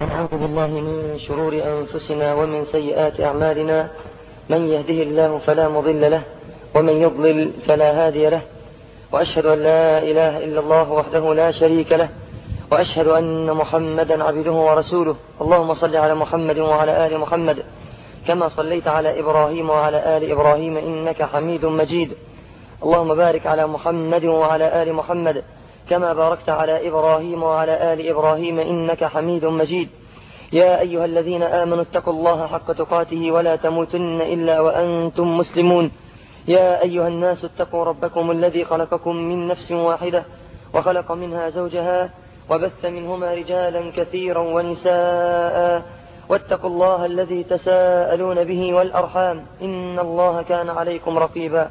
ونعوذ بالله من شرور أنفسنا ومن سيئات أعمالنا. من يهده الله فلا مضل له ومن يضلل فلا هادي له. وأشهد أن لا إله إلا الله وحده لا شريك له. وأشهد أن محمدا عبده ورسوله. اللهم صل على محمد وعلى آل محمد كما صليت على إبراهيم وعلى آل إبراهيم إنك حميد مجيد. اللهم بارك على محمد وعلى آل محمد كما باركت على إبراهيم وعلى آل إبراهيم إنك حميد مجيد. يا أيها الذين آمنوا اتقوا الله حق تقاته ولا تموتن إلا وأنتم مسلمون. يا أيها الناس اتقوا ربكم الذي خلقكم من نفس واحدة وخلق منها زوجها وبث منهما رجالا كثيرا ونساء. واتقوا الله الذي تساءلون به والأرحام. إن الله كان عليكم رقيبا.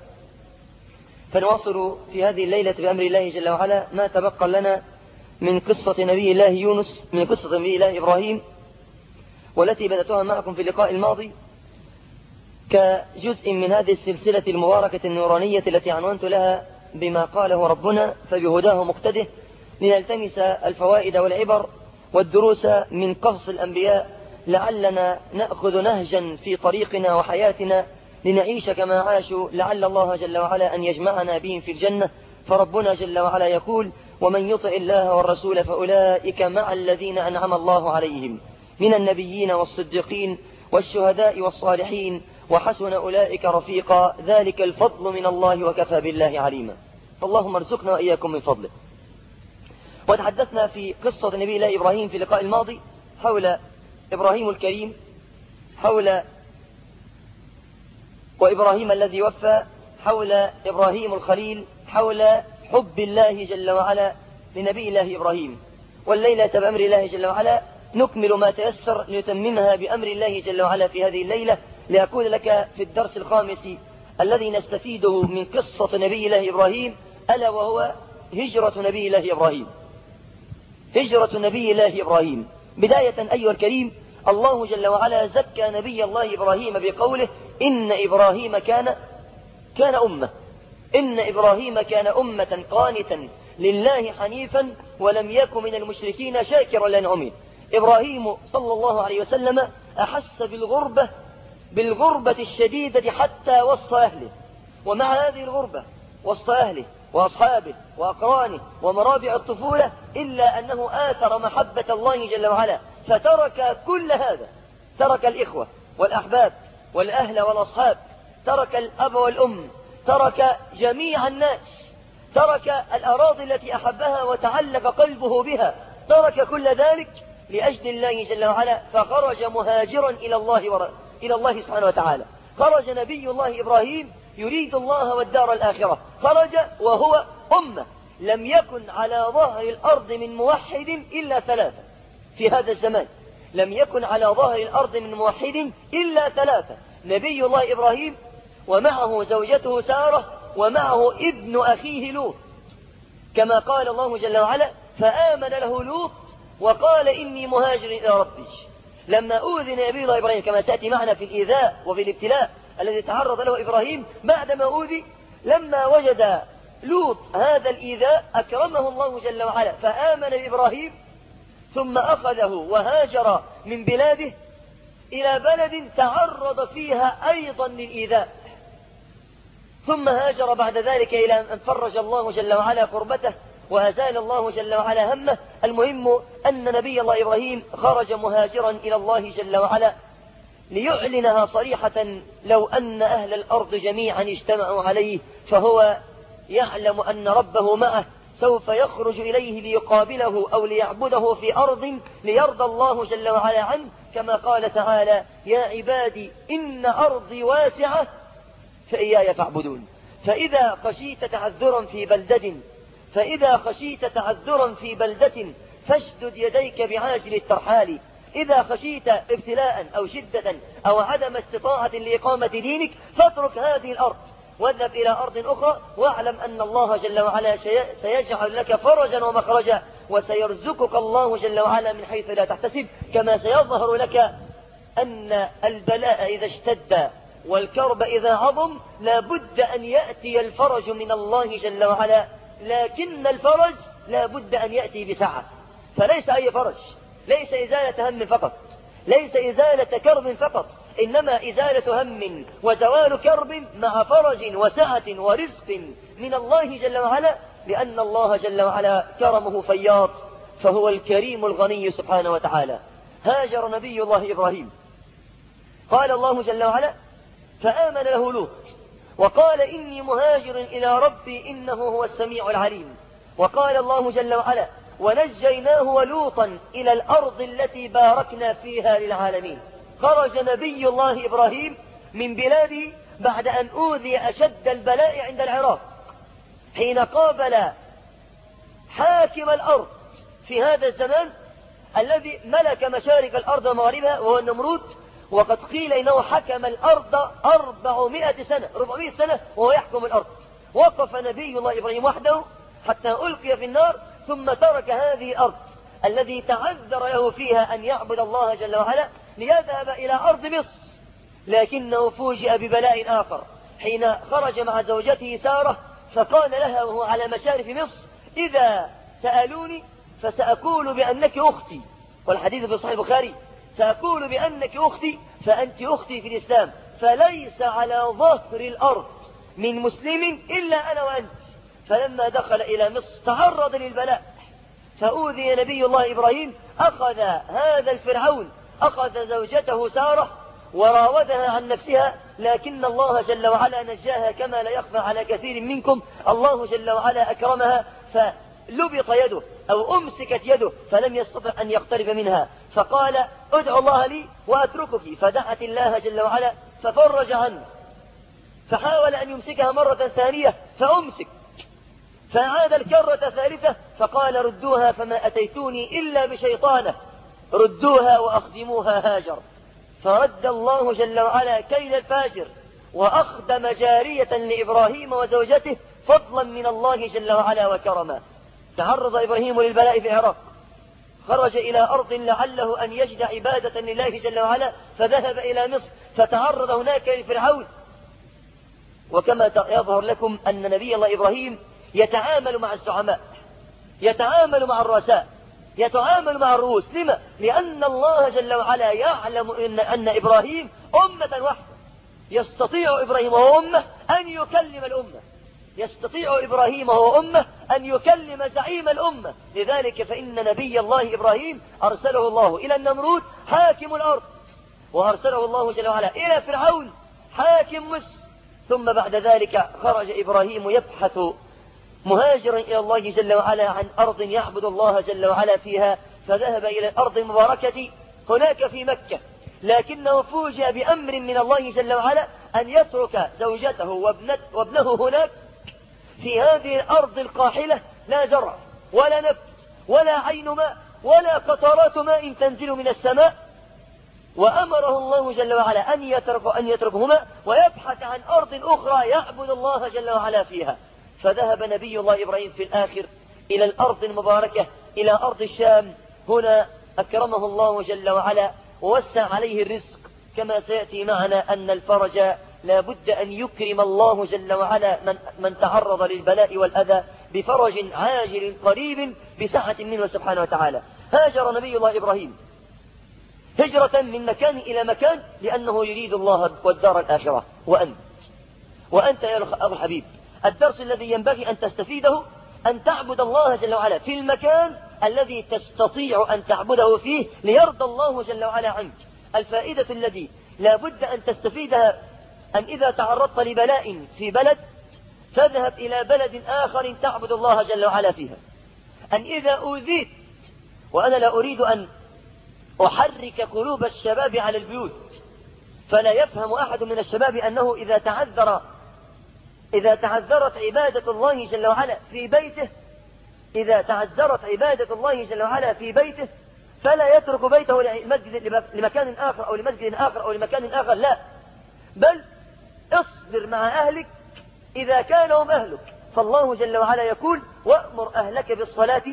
فنواصل في هذه الليلة بأمر الله جل وعلا ما تبقى لنا من قصة نبي الله يونس من قصة نبي الله إبراهيم والتي بدأتها معكم في اللقاء الماضي كجزء من هذه السلسلة المباركة النورانية التي عنونت لها بما قاله ربنا فبهداه مقتده لنلتمس الفوائد والعبر والدروس من قصص الأنبياء لعلنا نأخذ نهجا في طريقنا وحياتنا لنعيش كما عاشوا لعل الله جل وعلا أن يجمعنا بهم في الجنة. فربنا جل وعلا يقول ومن يطع الله والرسول فأولئك مع الذين أنعم الله عليهم من النبيين والصديقين والشهداء والصالحين وحسن أولئك رفيقا. ذلك الفضل من الله وكفى بالله عليما. اللهم ارزقنا وإياكم من فضله. وتحدثنا في قصة نبي الله إبراهيم في اللقاء الماضي حول إبراهيم الكريم حول وإبراهيم الذي وفى حول إبراهيم الخليل حول حب الله جل وعلا لنبي الله إبراهيم. والليلة بأمر الله جل وعلا نكمل ما تيسر لنتممها بأمر الله جل وعلا في هذه الليلة. لأكون لك في الدرس الخامس الذي نستفيده من قصة نبي الله إبراهيم ألا وهو هجرة نبي الله إبراهيم. هجرة نبي الله إبراهيم. بداية أيها الكريم الله جل وعلا زكى نبي الله إبراهيم بقوله إن إبراهيم كان كان أمة. إن إبراهيم كان أمة قانتا لله حنيفا ولم يكن من المشركين شاكرا لنعمه إبراهيم صلى الله عليه وسلم أحس بالغربة بالغربة الشديدة حتى وسط أهله. ومع هذه الغربة وسط أهله وأصحابه وأقرانه ومرابع الطفولة إلا أنه آثر محبة الله جل وعلا. فترك كل هذا. ترك الإخوة والأحباب والأهل والأصحاب ترك الأب والأم ترك جميع الناس ترك الأراضي التي أحبها وتعلق قلبه بها ترك كل ذلك لأجل الله جل وعلا. فخرج مهاجرا إلى الله ور... إلى الله سبحانه وتعالى. خرج نبي الله إبراهيم يريد الله والدار الآخرة. خرج وهو أمة. لم يكن على ظهر الأرض من موحد إلا ثلاثة. في هذا الزمان. لم يكن على ظهر الأرض من موحد إلا ثلاثة نبي الله إبراهيم ومعه زوجته سارة ومعه ابن أخيه لوط. كما قال الله جل وعلا فآمن له لوط وقال إني مهاجر إلى ربي. لما أوذن نبي الله إبراهيم كما تأتي معنا في الإيذاء وفي الابتلاء الذي تعرض له إبراهيم بعدما أوذي لما وجد لوط هذا الإيذاء أكرمه الله جل وعلا فآمن بإبراهيم ثم أخذه وهاجر من بلاده إلى بلد تعرض فيها أيضا للإيذاء. ثم هاجر بعد ذلك إلى أن فرج الله جل وعلا قربته وأزال الله جل وعلا همه. المهم أن نبي الله إبراهيم خرج مهاجرا إلى الله جل وعلا ليعلنها صريحة لو أن أهل الأرض جميعا اجتمعوا عليه فهو يعلم أن ربه معه. سوف يخرج إليه ليقابله أو ليعبده في أرض ليرضى الله جل وعلا عنه كما قال تعالى يا عبادي إن أرضي واسعة فإياي فاعبدون. فإذا خشيت تعذرا في بلدة فإذا خشيت تعذرا في بلدة فاشدد يديك بعاجل الترحال. إذا خشيت ابتلاء أو شدة أو عدم استطاعة لإقامة دينك فاترك هذه الأرض. واذهب إلى أرض أخرى واعلم أن الله جل وعلا سيجعل لك فرجا ومخرجا وسيرزقك الله جل وعلا من حيث لا تحتسب كما سيظهر لك أن البلاء إذا اشتد والكرب إذا عظم لابد أن يأتي الفرج من الله جل وعلا لكن الفرج لابد أن يأتي بسعة. فليس أي فرج ليس إزالة هم فقط ليس إزالة كرب فقط إنما إزالة هم وزوال كرب مع فرج وسعة ورزق من الله جل وعلا لأن الله جل وعلا كرمه فياض فهو الكريم الغني سبحانه وتعالى. هاجر نبي الله إبراهيم. قال الله جل وعلا فآمن له لوط وقال إني مهاجر إلى ربي إنه هو السميع العليم. وقال الله جل وعلا ونجيناه ولوطا إلى الأرض التي باركنا فيها للعالمين. خرج نبي الله إبراهيم من بلاده بعد أن أوذي أشد البلاء عند العراق. حين قابل حاكم الأرض في هذا الزمان الذي ملك مشارق الأرض ومغاربها وهو النمرود وقد قيل إنه حكم الأرض أربعمائة سنة أربعمائة سنة وهو يحكم الأرض. وقف نبي الله إبراهيم وحده حتى ألقي في النار ثم ترك هذه الأرض الذي تعذر له فيها أن يعبد الله جل وعلا. ليذهب إلى أرض مصر لكنه فوجئ ببلاء آخر. حين خرج مع زوجته سارة فقال لها وهو على مشارف مصر إذا سألوني فسأقول بأنك أختي. والحديث في صحيح البخاري سأقول بأنك أختي فأنت أختي في الإسلام فليس على ظهر الأرض من مسلم إلا أنا وأنت. فلما دخل إلى مصر تعرض للبلاء. فأوذي نبي الله إبراهيم أخذ هذا الفرعون أخذ زوجته سارة وراودها عن نفسها لكن الله جل وعلا نجاها كما لا يخفى على كثير منكم. الله جل وعلا أكرمها فلبط يده أو أمسكت يده فلم يستطع أن يقترب منها. فقال ادعو الله لي وأتركك. فدعت الله جل وعلا ففرج عنه. فحاول أن يمسكها مرة ثانية فأمسك. فعاد الكرة ثالثة فقال ردوها فما أتيتوني إلا بشيطانة. ردوها وأخدموها هاجر. فرد الله جل وعلا كيد الفاجر وأخدم جارية لإبراهيم وزوجته فضلا من الله جل وعلا وكرما. تعرض إبراهيم للبلاء في العراق. خرج إلى أرض لعله أن يجد عبادة لله جل وعلا فذهب إلى مصر فتعرض هناك لفرعون. وكما يظهر لكم أن نبي الله إبراهيم يتعامل مع الزعماء يتعامل مع الرؤساء. يتعامل مع الرؤوس. لما؟ لأن الله جل وعلا يعلم إن, أن إبراهيم أمة واحدة. يستطيع إبراهيم وهو أمة أن يكلم الأمة. يستطيع إبراهيم وهو أمة أن يكلم زعيم الأمة. لذلك فإن نبي الله إبراهيم أرسله الله إلى النمرود حاكم الأرض. وأرسله الله جل وعلا إلى فرعون حاكم مصر. ثم بعد ذلك خرج إبراهيم يبحث مهاجرا إلى الله جل وعلا عن أرض يعبد الله جل وعلا فيها فذهب إلى الأرض المباركة هناك في مكة. لكنه فوجئ بأمر من الله جل وعلا أن يترك زوجته وابنه هناك في هذه الأرض القاحلة. لا زرع ولا نبت ولا عين ماء ولا قطرات ماء تنزل من السماء. وأمره الله جل وعلا أن يترك أن يتركهما ويبحث عن أرض أخرى يعبد الله جل وعلا فيها. فذهب نبي الله إبراهيم في الآخر إلى الأرض المباركة إلى أرض الشام. هنا أكرمه الله جل وعلا ووسع عليه الرزق كما سيأتي معنا أن الفرج لا بد أن يكرم الله جل وعلا من, من تعرض للبلاء والأذى بفرج عاجل قريب بسعة منه سبحانه وتعالى. هاجر نبي الله إبراهيم هجرة من مكان إلى مكان لأنه يريد الله والدار الآخرة. وأنت وأنت يا أبو الحبيب. الدرس الذي ينبغي أن تستفيده أن تعبد الله جل وعلا في المكان الذي تستطيع أن تعبده فيه ليرضى الله جل وعلا عنك. الفائدة الذي لا بد أن تستفيدها أن إذا تعرضت لبلاء في بلد تذهب إلى بلد آخر تعبد الله جل وعلا فيها. أن إذا أوذيت وأنا لا أريد أن أحرك قلوب الشباب على البيوت فلا يفهم أحد من الشباب أنه إذا تعذر إذا تعذرت عبادة الله جل وعلا في بيته إذا تعذرت عبادة الله جل وعلا في بيته فلا يترك بيته لمسجد لمكان آخر أو لمسجد آخر أو لمكان آخر لا. بل اصبر مع أهلك إذا كانوا هم أهلك. فالله جل وعلا يقول وأمر أهلك بالصلاة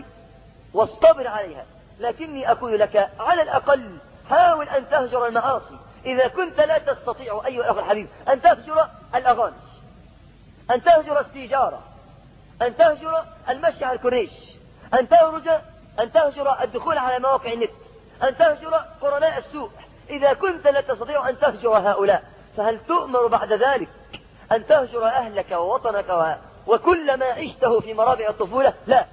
واصطبر عليها. لكني أقول لك على الأقل حاول أن تهجر المعاصي. إذا كنت لا تستطيع أيها الأخ الحبيب أن تهجر الأغاني. أن تهجر السيجارة أن تهجر المشي على الكوريش أن تهرج أن تهجر الدخول على مواقع النت أن تهجر قرناء السوء إذا كنت لا تستطيع أن تهجر هؤلاء فهل تؤمر بعد ذلك أن تهجر أهلك ووطنك وكل ما عشته في مرابع الطفولة؟ لا.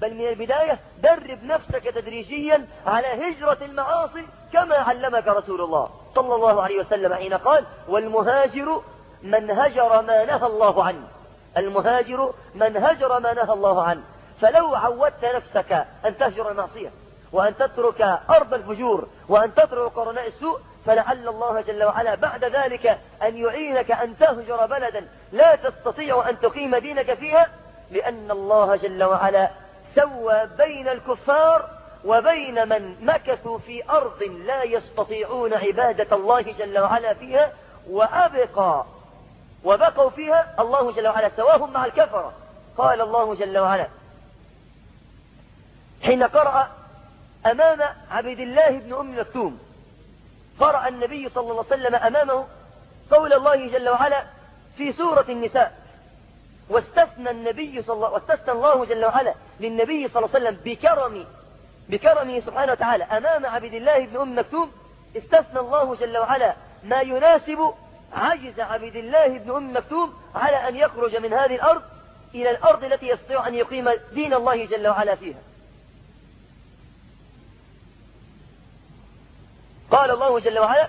بل من البداية درب نفسك تدريجيا على هجرة المعاصي كما علمك رسول الله صلى الله عليه وسلم حين قال والمهاجر من هجر ما نهى الله عنه. المهاجر من هجر ما نهى الله عنه. فلو عودت نفسك أن تهجر المعصية وأن تترك أرض الفجور وأن تترك قرناء السوء فلعل الله جل وعلا بعد ذلك أن يعينك أن تهجر بلدا لا تستطيع أن تقيم دينك فيها لأن الله جل وعلا سوى بين الكفار وبين من مكثوا في أرض لا يستطيعون عبادة الله جل وعلا فيها وأبقى وبقوا فيها الله جل وعلا سواهم مع الكفرة. قال الله جل وعلا حين قرأ أمام عبد الله بن أم مكتوم قرأ النبي صلى الله عليه وسلم أمامه قول الله جل وعلا في سورة النساء واستثنى النبي صلى الله واستثنى الله جل وعلا للنبي صلى الله عليه وسلم بكرم بكرمه سبحانه وتعالى أمام عبد الله بن أم مكتوم استثنى الله جل وعلا ما يناسب عجز عبد الله بن أم مكتوم على أن يخرج من هذه الأرض إلى الأرض التي يستطيع أن يقيم دين الله جل وعلا فيها. قال الله جل وعلا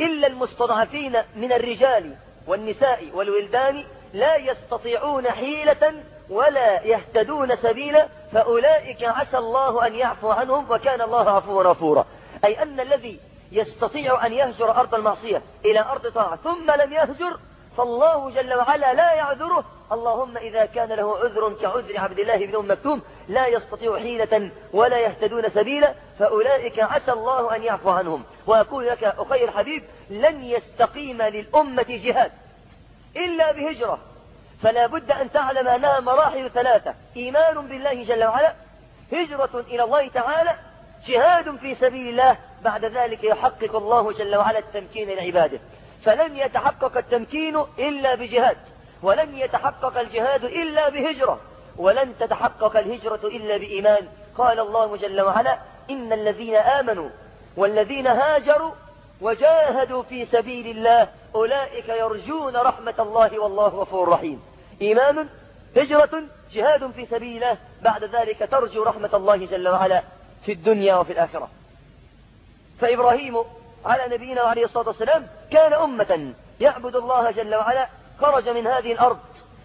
إلا المستضعفين من الرجال والنساء والولدان لا يستطيعون حيلة ولا يهتدون سبيلا فأولئك عسى الله أن يعفو عنهم وكان الله عفوا غفورا. أي أن الذي يستطيع أن يهجر أرض المعصية إلى أرض طاعة ثم لم يهجر فالله جل وعلا لا يعذره. اللهم إذا كان له عذر كعذر عبد الله بن أم مكتوم لا يستطيع حيلة ولا يهتدون سبيلا فأولئك عسى الله أن يعفو عنهم. وأقول لك أخي الحبيب لن يستقيم للأمة جهاد إلا بهجرة. فلا بد أن تعلم أنها مراحل ثلاثة. إيمان بالله جل وعلا هجرة إلى الله تعالى جهاد في سبيل الله بعد ذلك يحقق الله جل وعلا التمكين لعباده. فلن يتحقق التمكين إلا بجهاد ولن يتحقق الجهاد إلا بهجرة ولن تتحقق الهجرة إلا بإيمان. قال الله جل وعلا إن الذين آمنوا والذين هاجروا وجاهدوا في سبيل الله أولئك يرجون رحمة الله والله غفور رحيم. إيمان هجرة جهاد في سبيل الله بعد ذلك ترجو رحمة الله جل وعلا في الدنيا وفي الآخرة. فإبراهيم على نبينا عليه الصلاة والسلام كان أمة يعبد الله جل وعلا خرج من هذه الأرض.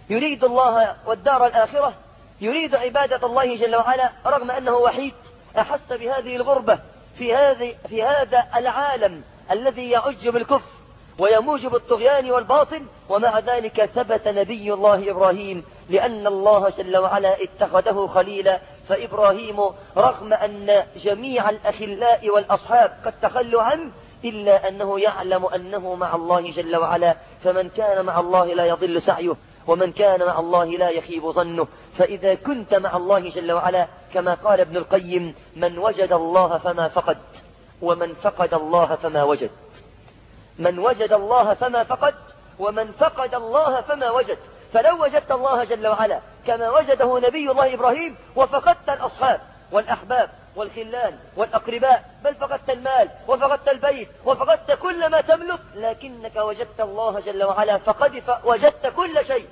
يريد الله والدار الآخرة يريد عبادة الله جل وعلا رغم أنه وحيد. أحس بهذه الغربة في, هذه في هذا العالم الذي يعج بالكفر ويموج بالطغيان والباطل. ومع ذلك ثبت نبي الله إبراهيم لأن الله جل وعلا اتخذه خليلا فإبراهيم رغم أن جميع الأخلاء والأصحاب قد تخلوا عنه إلا أنه يعلم أنه مع الله جل وعلا. فمن كان مع الله لا يضل سعيه ومن كان مع الله لا يخيب ظنه. فإذا كنت مع الله جل وعلا كما قال ابن القيم من وجد الله فما فقد ومن فقد الله فما وجد. من وجد الله فما فقد ومن فقد الله فما وجد. فلو وجدت الله جل وعلا كما وجده نبي الله إبراهيم وفقدت الأصحاب والأحباب والخلان والأقرباء بل فقدت المال وفقدت البيت وفقدت كل ما تملك لكنك وجدت الله جل وعلا فقد وجدت كل شيء.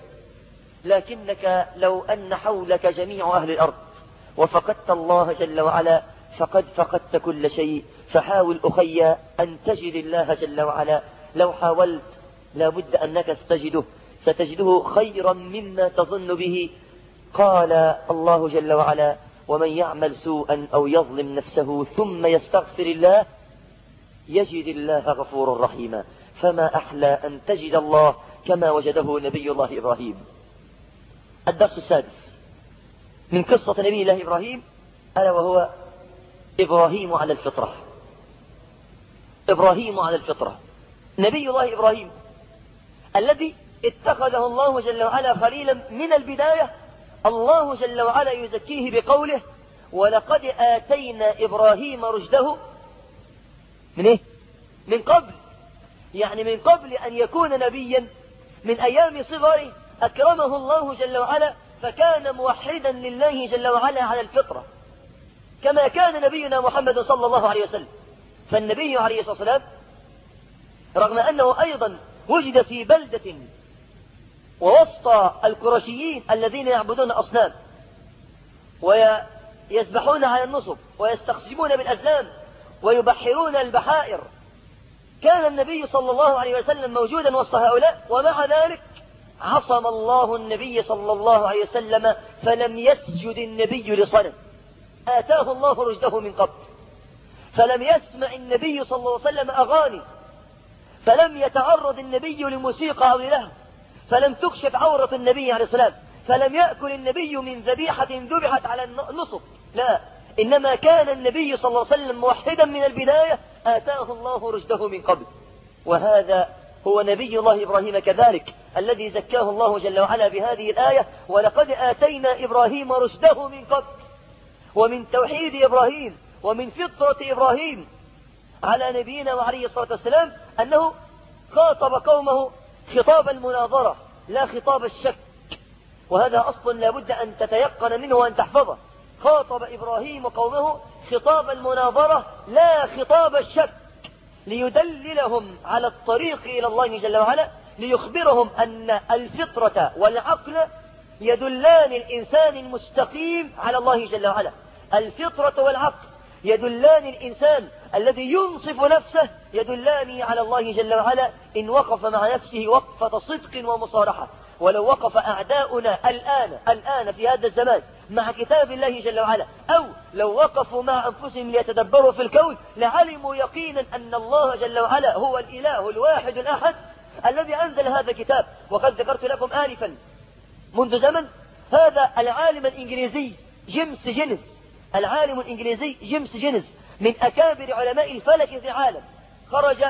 لكنك لو أن حولك جميع أهل الأرض وفقدت الله جل وعلا فقد فقدت كل شيء. فحاول أخي أن تجد الله جل وعلا. لو حاولت لابد أنك ستجده. ستجده خيرا مما تظن به. قال الله جل وعلا ومن يعمل سوءا أو يظلم نفسه ثم يستغفر الله يجد الله غفورا رحيما. فما أحلى أن تجد الله كما وجده نبي الله إبراهيم. الدرس السادس من قصة نبي الله إبراهيم ألا وهو إبراهيم على الفطرة. إبراهيم على الفطرة. نبي الله إبراهيم الذي اتخذه الله جل وعلا خليلا من البداية الله جل وعلا يزكيه بقوله ولقد آتينا إبراهيم رشده من إيه؟ من قبل. يعني من قبل أن يكون نبيا. من أيام صغره أكرمه الله جل وعلا فكان موحدا لله جل وعلا على الفطرة. كما كان نبينا محمد صلى الله عليه وسلم. فالنبي عليه الصلاة والسلام رغم أنه أيضا وجد في بلدة ووسط القرشيين الذين يعبدون أصنام ويسبحون على النصب ويستقسمون بالأزلام ويبحرون البحائر. كان النبي صلى الله عليه وسلم موجودا وسط هؤلاء ومع ذلك عصم الله النبي صلى الله عليه وسلم فلم يسجد النبي لصنم. آتاه الله رشده من قبل. فلم يسمع النبي صلى الله عليه وسلم أغاني. فلم يتعرض النبي لموسيقى أو لله فلم تكشف عورة النبي عليه السلام فلم يأكل النبي من ذبيحة ذبحت على النصب لا إنما كان النبي صلى الله عليه وسلم موحدا من البداية آتاه الله رشده من قبل. وهذا هو نبي الله إبراهيم كذلك الذي زكاه الله جل وعلا بهذه الآية ولقد آتينا إبراهيم رشده من قبل. ومن توحيد إبراهيم ومن فطرة إبراهيم على نبينا وعليه الصلاة والسلام أنه خاطب قومه خطاب المناظرة لا خطاب الشك. وهذا أصل لابد أن تتيقن منه وأن تحفظه. خاطب إبراهيم قومه خطاب المناظرة لا خطاب الشك. ليدللهم على الطريق إلى الله جل وعلا ليخبرهم أن الفطرة والعقل يدلان الإنسان المستقيم على الله جل وعلا. الفطرة والعقل يدلان الإنسان الذي ينصف نفسه يدلان على الله جل وعلا إن وقف مع نفسه وقفة صدق ومصارحة. ولو وقف أعداؤنا الآن الآن في هذا الزمان مع كتاب الله جل وعلا أو لو وقفوا مع أنفسهم ليتدبروا في الكون لعلموا يقينا أن الله جل وعلا هو الإله الواحد الأحد الذي أنزل هذا الكتاب. وقد ذكرت لكم آلفا منذ زمن هذا العالم الإنجليزي جيمس جينيس العالم الإنجليزي جيمس جينيس من أكابر علماء الفلك في العالم. خرج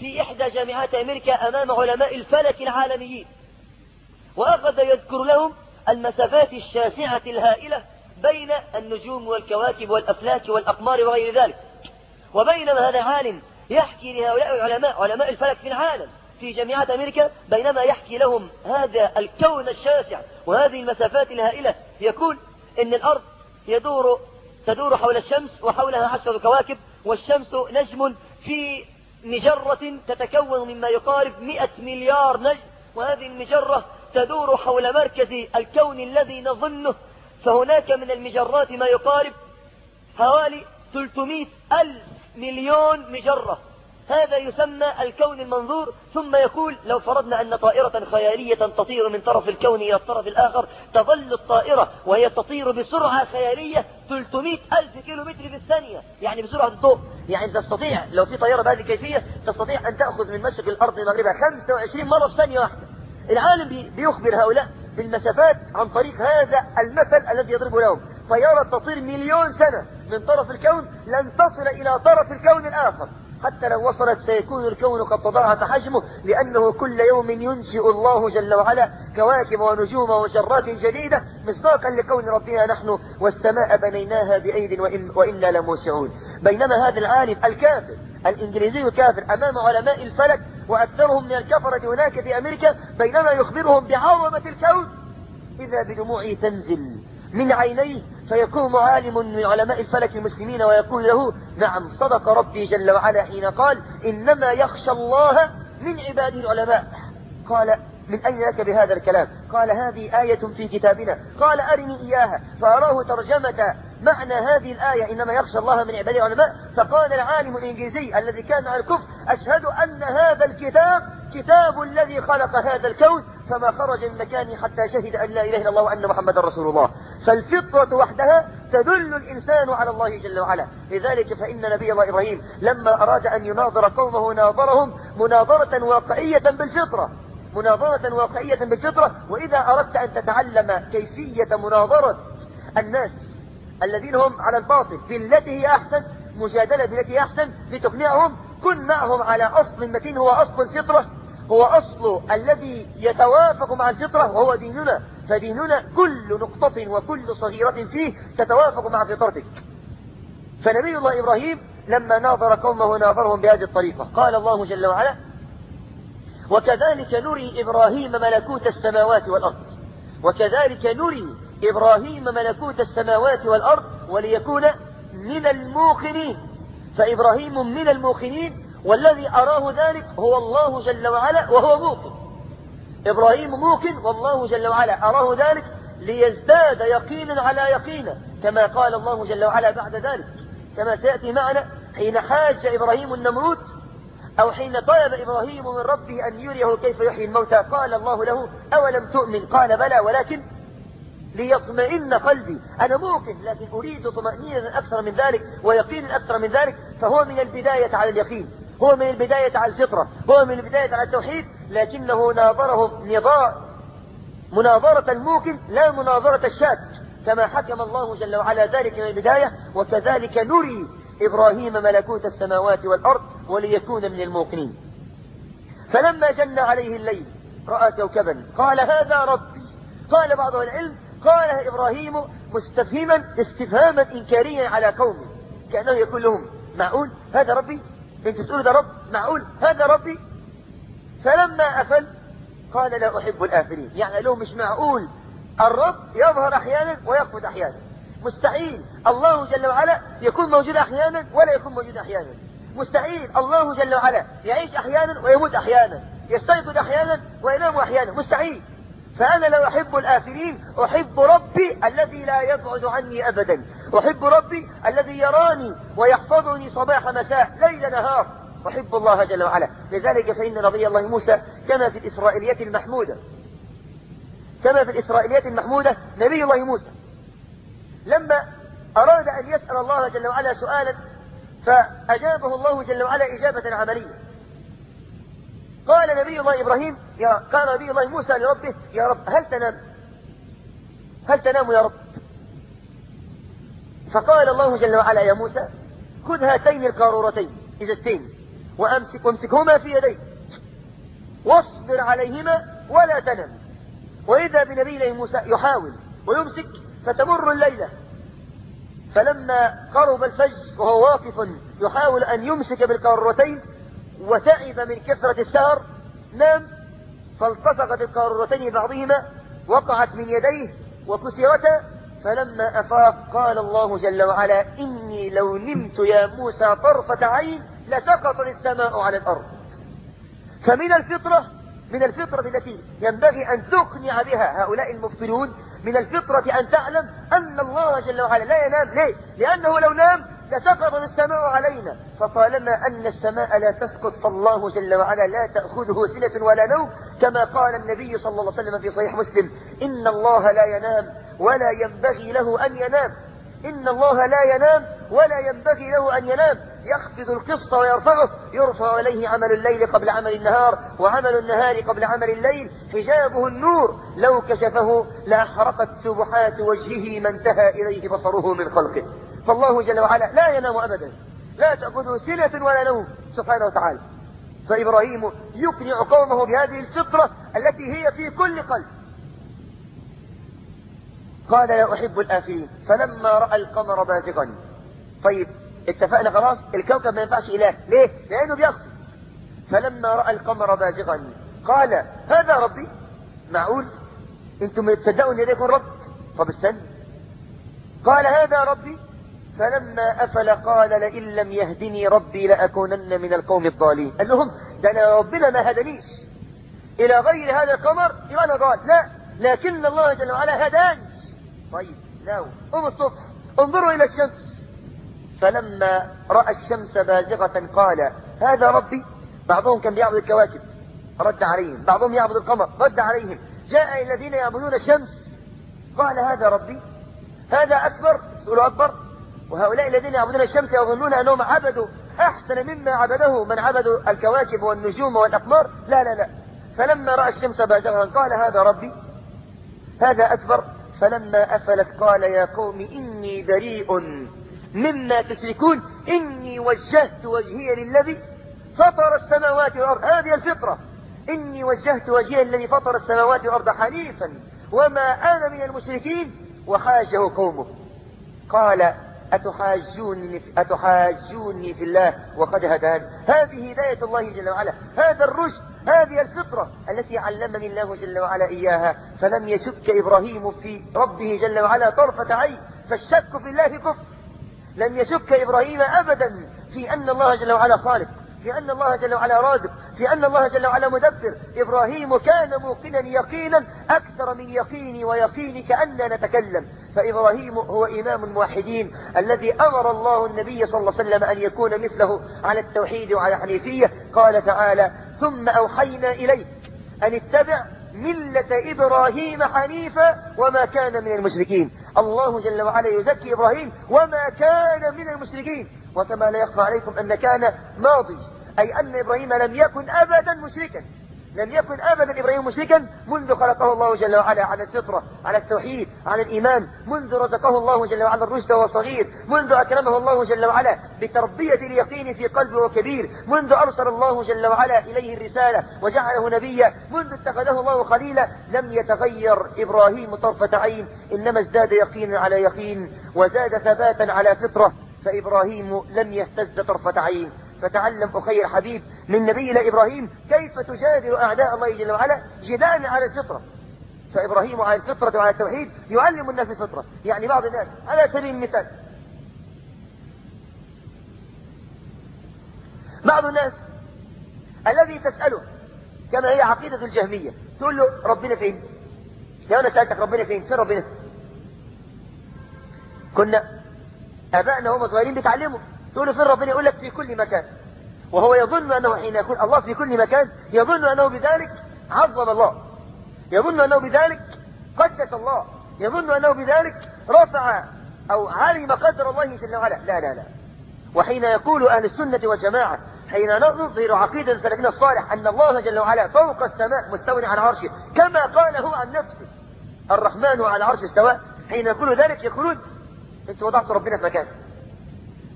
في إحدى جامعات أمريكا أمام علماء الفلك العالميين. وأخذ يذكر لهم المسافات الشاسعة الهائلة بين النجوم والكواكب والأفلاك والأقمار وغير ذلك. وبينما هذا عالم يحكي لهؤلاء العلماء علماء الفلك في العالم في جامعات أمريكا بينما يحكي لهم هذا الكون الشاسع وهذه المسافات الهائلة. يقول إن الأرض يدور تدور حول الشمس وحولها عشرة كواكب والشمس نجم في مجرة تتكون مما يقارب مئة مليار نجم. وهذه المجرة تدور حول مركز الكون الذي نظنه. فهناك من المجرات ما يقارب حوالي 300 ألف مليون مجرة. هذا يسمى الكون المنظور ثم يقول لو فرضنا أن طائرة خيالية تطير من طرف الكون إلى الطرف الآخر تظل الطائرة وهي تطير بسرعة خيالية 300 ألف كيلو متر في الثانية يعني بسرعة الضوء. يعني تستطيع لو في طائرة بهذه الكيفية تستطيع أن تأخذ من مشرق الأرض لمغربها 25 مرة في ثانية واحدة. العالم بيخبر هؤلاء بالمسافات عن طريق هذا المثل الذي يضربه لهم. طيارة تطير مليون سنة من طرف الكون لن تصل إلى طرف الكون الآخر. حتى لو وصلت سيكون الكون قد تضاعف حجمه لأنه كل يوم ينشئ الله جل وعلا كواكب ونجوم ومجرات جديدة مصداقا لكون ربنا نحن والسماء بنيناها بأيد وإن وإنا لموسعون. بينما هذا العالم الكافر الإنجليزي الكافر أمام علماء الفلك وأكثرهم من الكفرة هناك في أمريكا بينما يخبرهم بعظمة الكون. إذا بدموعه تنزل من عينيه فيقوم عالم من علماء الفلك المسلمين ويقول له نعم صدق ربي جل وعلا حين قال إنما يخشى الله من عباده العلماء. قال من أين لك بهذا الكلام؟ قال هذه آية في كتابنا. قال أرني إياها فأراه ترجمة معنى هذه الآية إنما يخشى الله من عباده العلماء. فقال العالم الإنجليزي الذي كان على الكفر أشهد أن هذا الكتاب كتاب الذي خلق هذا الكون فما خرج من مكانه حتى شهد أن لا إله إلا الله وأن محمد رسول الله. فالفطرة وحدها تدل الإنسان على الله جل وعلا. لذلك فإن نبي الله إبراهيم لما أراد أن يناظر قومه ناظرهم مناظرة واقعية بالفطرة. مناظرة واقعية بالفطرة. وإذا أردت أن تتعلم كيفية مناظرة الناس الذين هم على الباطل بالتي هي أحسن مجادلة بالتي هي أحسن لتقنعهم كن معهم على أصل متين هو أصل الفطرة. هو أصل الذي يتوافق مع الفطرة وهو ديننا فديننا كل نقطة وكل صغيرة فيه تتوافق مع فطرتك. فنبي الله إبراهيم لما ناظر قومه ناظرهم بهذه الطريقة قال الله جل وعلا وكذلك نري إبراهيم ملكوت السماوات والأرض وكذلك نري إبراهيم ملكوت السماوات والأرض وليكون من الموقنين. فإبراهيم من الموقنين والذي أراه ذلك هو الله جل وعلا وهو موقن. إبراهيم موقن والله جل وعلا. أراه ذلك ليزداد يقينا على يقينا كما قال الله جل وعلا بعد ذلك. كما سيأتي معنا حين حاج إبراهيم النمرود أو حين طلب إبراهيم من ربه أن يريه كيف يحيي الموتى قال الله له أولم تؤمن؟ قال بلى ولكن ليطمئن قلبي. أنا موقن لكن أريد طمأنينة أكثر من ذلك ويقين أكثر من ذلك فهو من البداية على اليقين. هو من البداية على الفطرة هو من البداية على التوحيد لكنه ناظرهم نضاء مناظرة الموقن لا مناظرة الشاك كما حكم الله جل وعلا ذلك من البداية وكذلك نري إبراهيم ملكوت السماوات والأرض وليكون من الموقنين. فلما جن عليه الليل رأى كوكبا قال هذا ربي. قال بعض العلم قالها إبراهيم مستفهما استفهاما إنكاريا على قومه. كأنه يقول لهم معقول؟ هذا ربي؟ انت تقول ده رب معقول؟ هذا ربي؟ فلما أفل قال لا أحب الآفلين. يعني لهم مش معقول الرب يظهر أحيانا ويخفض أحيانا. مستحيل. الله جل وعلا يكون موجود أحيانا ولا يكون موجود أحيانا. مستحيل. الله جل وعلا يعيش أحيانا ويموت أحيانا. يستيقظ أحيانا وينام أحيانا. مستحيل. فأنا لا أحب الآفلين أحب ربي الذي لا يبعد عني أبدا. أحب ربي الذي يراني ويحفظني صباح مساء ليل نهار. أحب الله جل وعلا. لذلك فإن نبي الله موسى كما في الإسرائيليات المحمودة. كما في الإسرائيليات المحمودة نبي الله موسى. لما أراد أن يسأل الله جل وعلا سؤالا فأجابه الله جل وعلا إجابة عملية. قال نبي الله إبراهيم يا قال نبي الله موسى لربه يا رب هل تنام؟ هل تنام يا رب؟ فقال الله جل وعلا يا موسى خذ هاتين القارورتين إزازتين وأمسك وامسكهما في يديك. واصبر عليهما ولا تنم. وإذا بنبي الله موسى يحاول ويمسك فتمر الليلة. فلما قرب الفجر وهو واقف يحاول أن يمسك بالقارورتين وتعب من كثرة السهر نام فالتصقت القارورتين بعضهما وقعت من يديه وكسرتا فلما أفاق قال الله جل وعلا إني لو نمت يا موسى طرفة عين لسقط السماء على الأرض فمن الفطرة من الفطرة التي ينبغي أن تقنع بها هؤلاء المفترون من الفطرة أن تعلم أن الله جل وعلا لا ينام ليه؟ لأنه لو نام لسقطت السماء علينا. فطالما أن السماء لا تسقط فالله جل وعلا لا تأخذه سنة ولا نوم كما قال النبي صلى الله عليه وسلم في صحيح مسلم إن الله لا ينام ولا ينبغي له أن ينام. إن الله لا ينام ولا ينبغي له أن ينام. يخفض القسط ويرفعه. يرفع إليه عمل الليل قبل عمل النهار وعمل النهار قبل عمل الليل. حجابه النور. لو كشفه لأحرقت سبحات وجهه ما انتهى إليه بصره من خلقه. فالله جل وعلا لا ينام أبدا. لا تأخذه سنة ولا نوم سبحانه وتعالى. فإبراهيم يقنع قومه بهذه الفطرة التي هي في كل قلب. قال لا أحب الآفلين فلما رأى القمر بازغا. طيب اتفقنا خلاص؟ الكوكب ما ينفعش إله. ليه؟ لأنه بيخفض فلما رأى القمر بازغا قال هذا ربي. معقول؟ أنتم تصدقوا إن ده يكون رب؟ طب استنى. قال هذا ربي. فلما أفل قال لئن لم يهدني ربي لأكونن من القوم الضالين. قال لهم ده أنا ربنا ما هدنيش إلى غير هذا القمر؟ يبقى أنا ضال لا لكن الله جل وعلا هداني. طيب ناو قوم الصبح انظروا إلى الشمس. فلما رأى الشمس بازغة قال هذا ربي؟ بعضهم كان بيعبد الكواكب رد عليهم. بعضهم يعبد القمر رد عليهم. جاء الذين يعبدون الشمس. قال هذا ربي؟ هذا أكبر سؤال أكبر. وهؤلاء الذين يعبدون الشمس يظنون أنهم عبدوا أحسن مما عبده من عبدوا الكواكب والنجوم والأقمار. لا لا لا. فلما رأى الشمس بازغا قال هذا ربي هذا أكبر. فلما أفلت قال يا قوم إني بريء مما تشركون إني وجهت وجهي للذي فطر السماوات والأرض. هذه الفطرة. إني وجهت وجهي الذي فطر السماوات والأرض حنيفا وما أنا من المشركين وحاجه قومه. قال أتحاجوني في, الله وقد هدان هذه هداية الله جل وعلا. هذا الرشد هذه الفطرة التي علمني الله جل وعلا إياها. فلم يشك إبراهيم في ربه جل وعلا طرفة عين. فالشك في الله كفر. لم يشك إبراهيم أبدا في أن الله جل وعلا خالق. في أن الله جل وعلا رازق في أن الله جل وعلا مدبر. إبراهيم كان موقنا يقينا أكثر من يقيني ويقيني كأننا نتكلم. فإبراهيم هو إمام الموحدين الذي أمر الله النبي صلى الله عليه وسلم أن يكون مثله على التوحيد وعلى حنيفية. قال تعالى ثم أوحينا إليك أن اتبع ملة إبراهيم حنيفا وما كان من المشركين. الله جل وعلا يزكي إبراهيم وما كان من المشركين. وكما لا يخفى عليكم أن كان ماضي أي أن إبراهيم لم يكن أبدا مشركا. لم يكن أبدا إبراهيم مشركا منذ خلقه الله جل وعلا على الفطرة على التوحيد على الإيمان منذ رزقه الله جل وعلا الرشد وهو صغير منذ أكرمه الله جل وعلا بتربية اليقين في قلبه كبير منذ أرسل الله جل وعلا إليه الرسالة وجعله نبيا منذ اتخذه الله خليلا لم يتغير إبراهيم طرفة عين إنما ازداد يقينا على يقين وزاد ثباتا على فطرة. فإبراهيم لم يهتز طرفة عين فتعلم أخي الحبيب من نبينا إبراهيم كيف تجادل أعداء الله جل وعلا جدالا على الفطرة. فإبراهيم على الفطرة وعلى التوحيد يعلم الناس الفطرة. يعني بعض الناس على سبيل المثال. بعض الناس الذي تسأله كما هي عقيدة الجهمية تقول له ربنا فين؟ لو أنا سألتك ربنا فين؟ فين ربنا؟ كنا أبائنا هم صغيرين بيتعلموا تقول فين ربنا؟ يقول لك في كل مكان. وهو يظن أنه حين يكون الله في كل مكان يظن أنه بذلك عظم الله. يظن أنه بذلك قدس الله. يظن أنه بذلك رفع أو علم قدر الله جل وعلا. لا لا لا. وحين يقول أهل السنة والجماعة حين نظهر عقيدة سلفنا الصالح أن الله جل وعلا فوق السماء مستوى على عرشه كما قال هو عن نفسه الرحمن على عرش استوى حين يقول ذلك يقولون انت وضعت ربنا في مكان.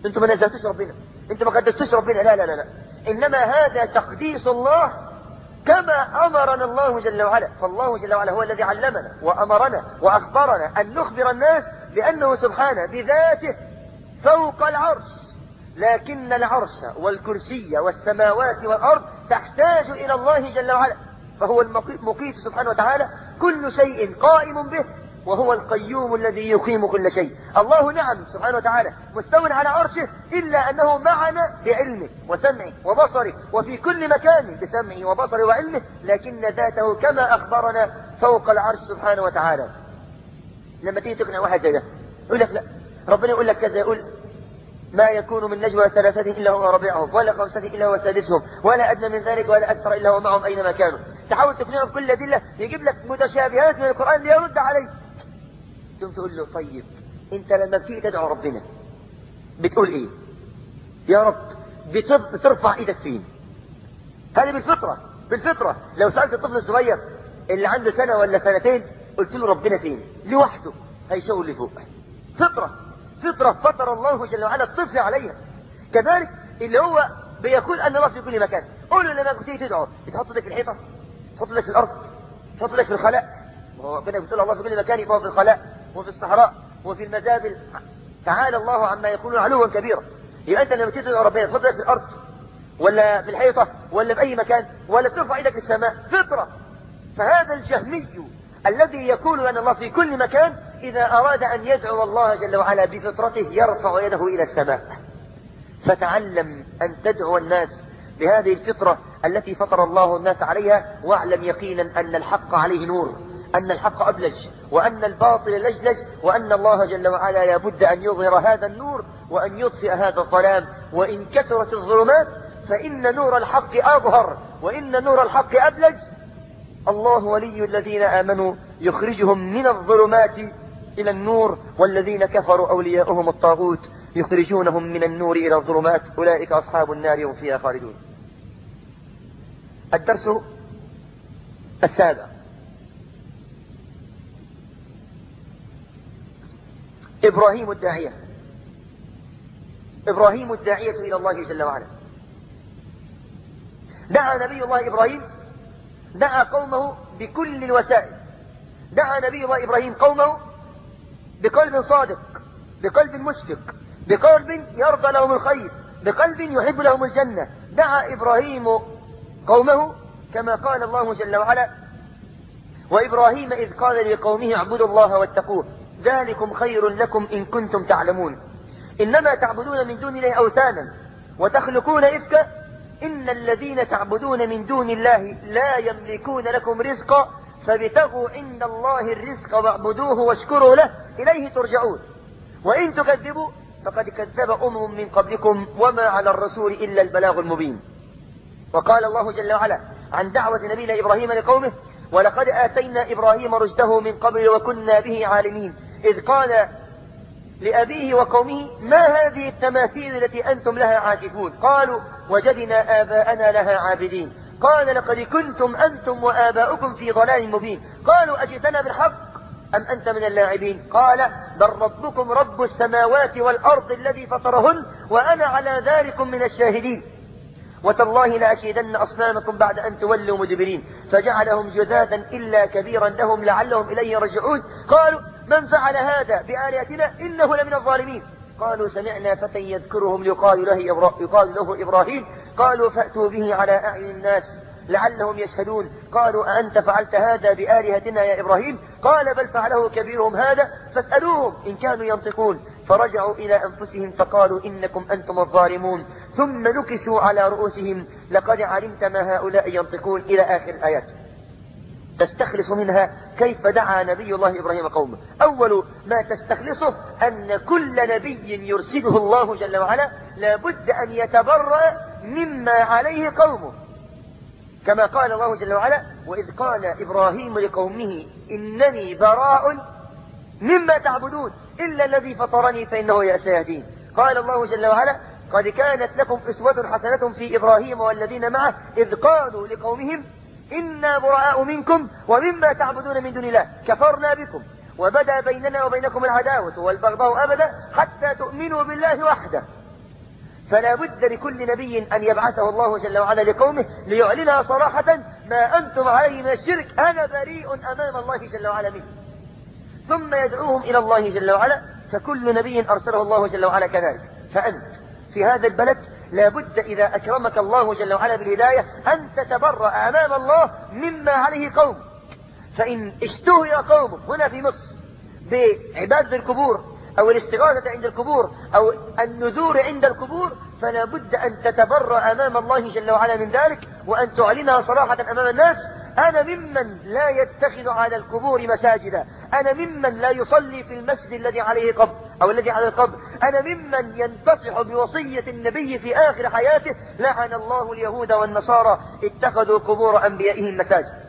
أنتم ما نزلتوش ربنا. أنتم ما قدستوش ربنا. لا لا لا لا. إنما هذا تقديس الله كما أمرنا الله جل وعلا. فالله جل وعلا هو الذي علمنا وأمرنا وأخبرنا أن نخبر الناس بأنه سبحانه بذاته فوق العرش. لكن العرش والكرسي والسماوات والأرض تحتاج إلى الله جل وعلا. فهو المقيت سبحانه وتعالى كل شيء قائم به وهو القيوم الذي يقيم كل شيء. الله نعم سبحانه وتعالى مستو على عرشه إلا أنه معنا بعلمه وسمعه وبصره وفي كل مكان بسمعه وبصره وعلمه لكن ذاته كما أخبرنا فوق العرش سبحانه وتعالى. لما تيجي تقنع واحد زي ده يقول لك لا ربنا يقول لك كذا يقول ما يكون من نجوى ثلاثة إلا هو ربيعهم ولا خمسة إلا هو سادسهم ولا أدنى من ذلك ولا أكثر إلا هو معهم أينما كانوا. تحاول تقنعه بكل أدلة يجيب لك متشابهات من القرآن ليرد عليك. ثم تقول له طيب أنت لما بتيجي تدعو ربنا بتقول إيه؟ يا رب بترفع إيدك فين؟ هذه بالفطرة بالفطرة. لو سألت الطفل الصغير اللي عنده سنة ولا سنتين قلت له ربنا فين؟ لوحده. هيشاور لفوق فطرة فطرة فطر الله جل وعلا الطفل عليها. كذلك اللي هو بيقول أن الله في كل مكان. قول لما بتيجي تدعو تحط لك الحيطة تحط لك الأرض تحط لك في الخلاء ربنا بيقول الله في كل مكان يبقى في الخلاء. وفي الصحراء وفي المزابل تعالى الله عما يقولون علوا كبيرا. يبقى أنت لما تدعو ربنا تفضل في الأرض ولا في الحيطة ولا في أي مكان ولا بترفع إيدك للسماء فطرة. فهذا الجهمي الذي يقول أن الله في كل مكان إذا أراد أن يدعو الله جل وعلا بفطرته يرفع يده إلى السماء. فتعلم أن تدعو الناس بهذه الفطرة التي فطر الله الناس عليها واعلم يقينا أن الحق عليه نور. أن الحق أبلج وأن الباطل لجلج وأن الله جل وعلا لابد أن يظهر هذا النور وأن يطفئ هذا الظلام. وإن كثرت الظلمات فإن نور الحق أظهر وإن نور الحق أبلج. الله ولي الذين آمنوا يخرجهم من الظلمات إلى النور والذين كفروا أولياؤهم الطاغوت يخرجونهم من النور إلى الظلمات. أولئك أصحاب النار هم فيها خالدون. الدرس السابع. إبراهيم الداعية. إبراهيم الداعية إلى الله جل وعلا. دعا نبي الله إبراهيم دعا قومه بكل الوسائل. دعا نبي الله إبراهيم قومه بقلب صادق بقلب مشفق بقلب يرضى لهم الخير بقلب يحب لهم الجنة. دعا إبراهيم قومه كما قال الله جل وعلا وإبراهيم إذ قال لقومه اعبدوا الله واتقوه ذلكم خير لكم إن كنتم تعلمون. إنما تعبدون من دون الله أوثانا وتخلقون إفكا إن الذين تعبدون من دون الله لا يملكون لكم رزقا. فابتغوا عند الله الرزق واعبدوه واشكروا له. إليه ترجعون. وإن تكذبوا فقد كذب أمم من قبلكم وما على الرسول إلا البلاغ المبين. وقال الله جل وعلا عن دعوة نبينا إبراهيم لقومه ولقد آتينا إبراهيم رشده من قبل وكنا به عالمين. إذ قال لأبيه وقومه ما هذه التماثيل التي أنتم لها عاكفون؟ قالوا وجدنا آباءنا لها عابدين. قال لقد كنتم أنتم وآباؤكم في ضلال مبين. قالوا أجئتنا بالحق أم أنت من اللاعبين؟ قال بل ربكم رب السماوات والأرض الذي فطرهن وأنا على ذلك من الشاهدين. وتالله لأشيدن أصنامكم بعد أن تولوا مدبرين فجعلهم جذاذا إلا كبيرا لهم لعلهم إليه يرجعون. قالوا من فعل هذا بآلهتنا إنه لمن الظالمين. قالوا سمعنا فتى يذكرهم يقال له, يقال له إبراهيم قالوا فأتوا به على أعين الناس لعلهم يشهدون. قالوا أأنت فعلت هذا بآلهتنا يا إبراهيم؟ قال بل فعله كبيرهم هذا فاسألوهم إن كانوا ينطقون. فرجعوا إلى أنفسهم فقالوا إنكم أنتم الظالمون. ثم نكسوا على رؤوسهم لقد علمت ما هؤلاء ينطقون. إلى آخر الآيات. تستخلص منها كيف دعا نبي الله إبراهيم قومه. أول ما تستخلصه أن كل نبي يرسله الله جل وعلا لابد أن يتبرأ مما عليه قومه. كما قال الله جل وعلا وإذ قال إبراهيم لقومه إنني براء مما تعبدون إلا الذي فطرني فإنه سيهدين قال الله جل وعلا قد كانت لكم أسوة حسنة في إبراهيم والذين معه إذ قالوا لقومهم إنا براء منكم ومما تعبدون من دون الله. كفرنا بكم. وبدا بيننا وبينكم العداوة والبغضاء أبدا حتى تؤمنوا بالله وحده. فلا بد لكل نبي أن يبعثه الله جل وعلا لقومه ليعلنها صراحة ما أنتم عليه من الشرك أنا بريء أمام الله جل وعلا منه. ثم يدعوهم إلى الله جل وعلا فكل نبي أرسله الله جل وعلا كذلك. فأنت في هذا البلد لابد إذا أكرمك الله جل وعلا بالهداية أن تتبرأ أمام الله مما عليه قوم. فإن اشتهر قوم هنا في مصر بعبادة القبور أو الاستغاثة عند القبور أو النذور عند القبور فلا بد أن تتبرأ أمام الله جل وعلا من ذلك وأن تعلنها صراحة أمام الناس. أنا ممن لا يتخذ على القبور مساجدا. أنا ممن لا يصلي في المسجد الذي عليه قبر. أو الذي على القبر. أنا ممن ينتصح بوصية النبي في آخر حياته. لعن الله اليهود والنصارى. اتخذوا قبور أنبيائهم مساجد.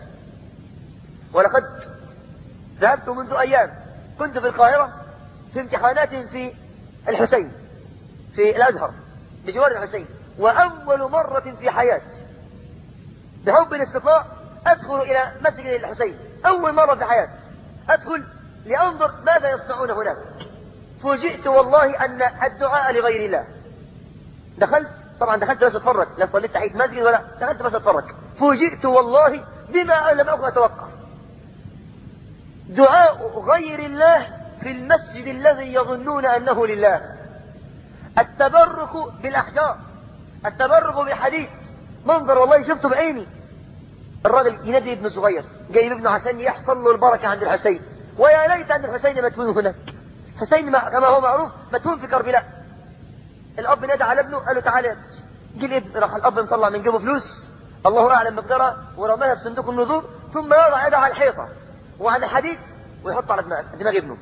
ولقد ذهبت منذ أيام. كنت في القاهرة في امتحانات في الحسين. في الأزهر. بجوار الحسين. وأول مرة في حياتي بحب الاستطلاع أدخل إلى مسجد الحسين. أول مرة في حياتي أدخل لأنظر ماذا يصنعون هناك. فوجئت والله أن الدعاء لغير الله. دخلت؟ طبعا دخلت بس أتفرج. لا صليت تحية مسجد ولا دخلت بس أتفرج. فوجئت والله بما لم أكن أتوقع. دعاء غير الله في المسجد الذي يظنون أنه لله. التبرك بالأحجار. التبرك بالحديد. منظر والله شفته بعيني. الراجل ينادي ابن صغير. جايب ابنه عشان يحصل له البركة عند الحسين. ويا ليت أن الحسين مدفون هناك. حسين كما هو معروف مدفون في كربلاء الأب نادى على ابنه قال له تعالى جه الابن راح الأب مطلع من جيبه فلوس. الله أعلم مقدارها ورماها في صندوق النذور ثم يضع يده على الحيطة. وعلى الحديد ويحط على دماغ دماغ ابنه.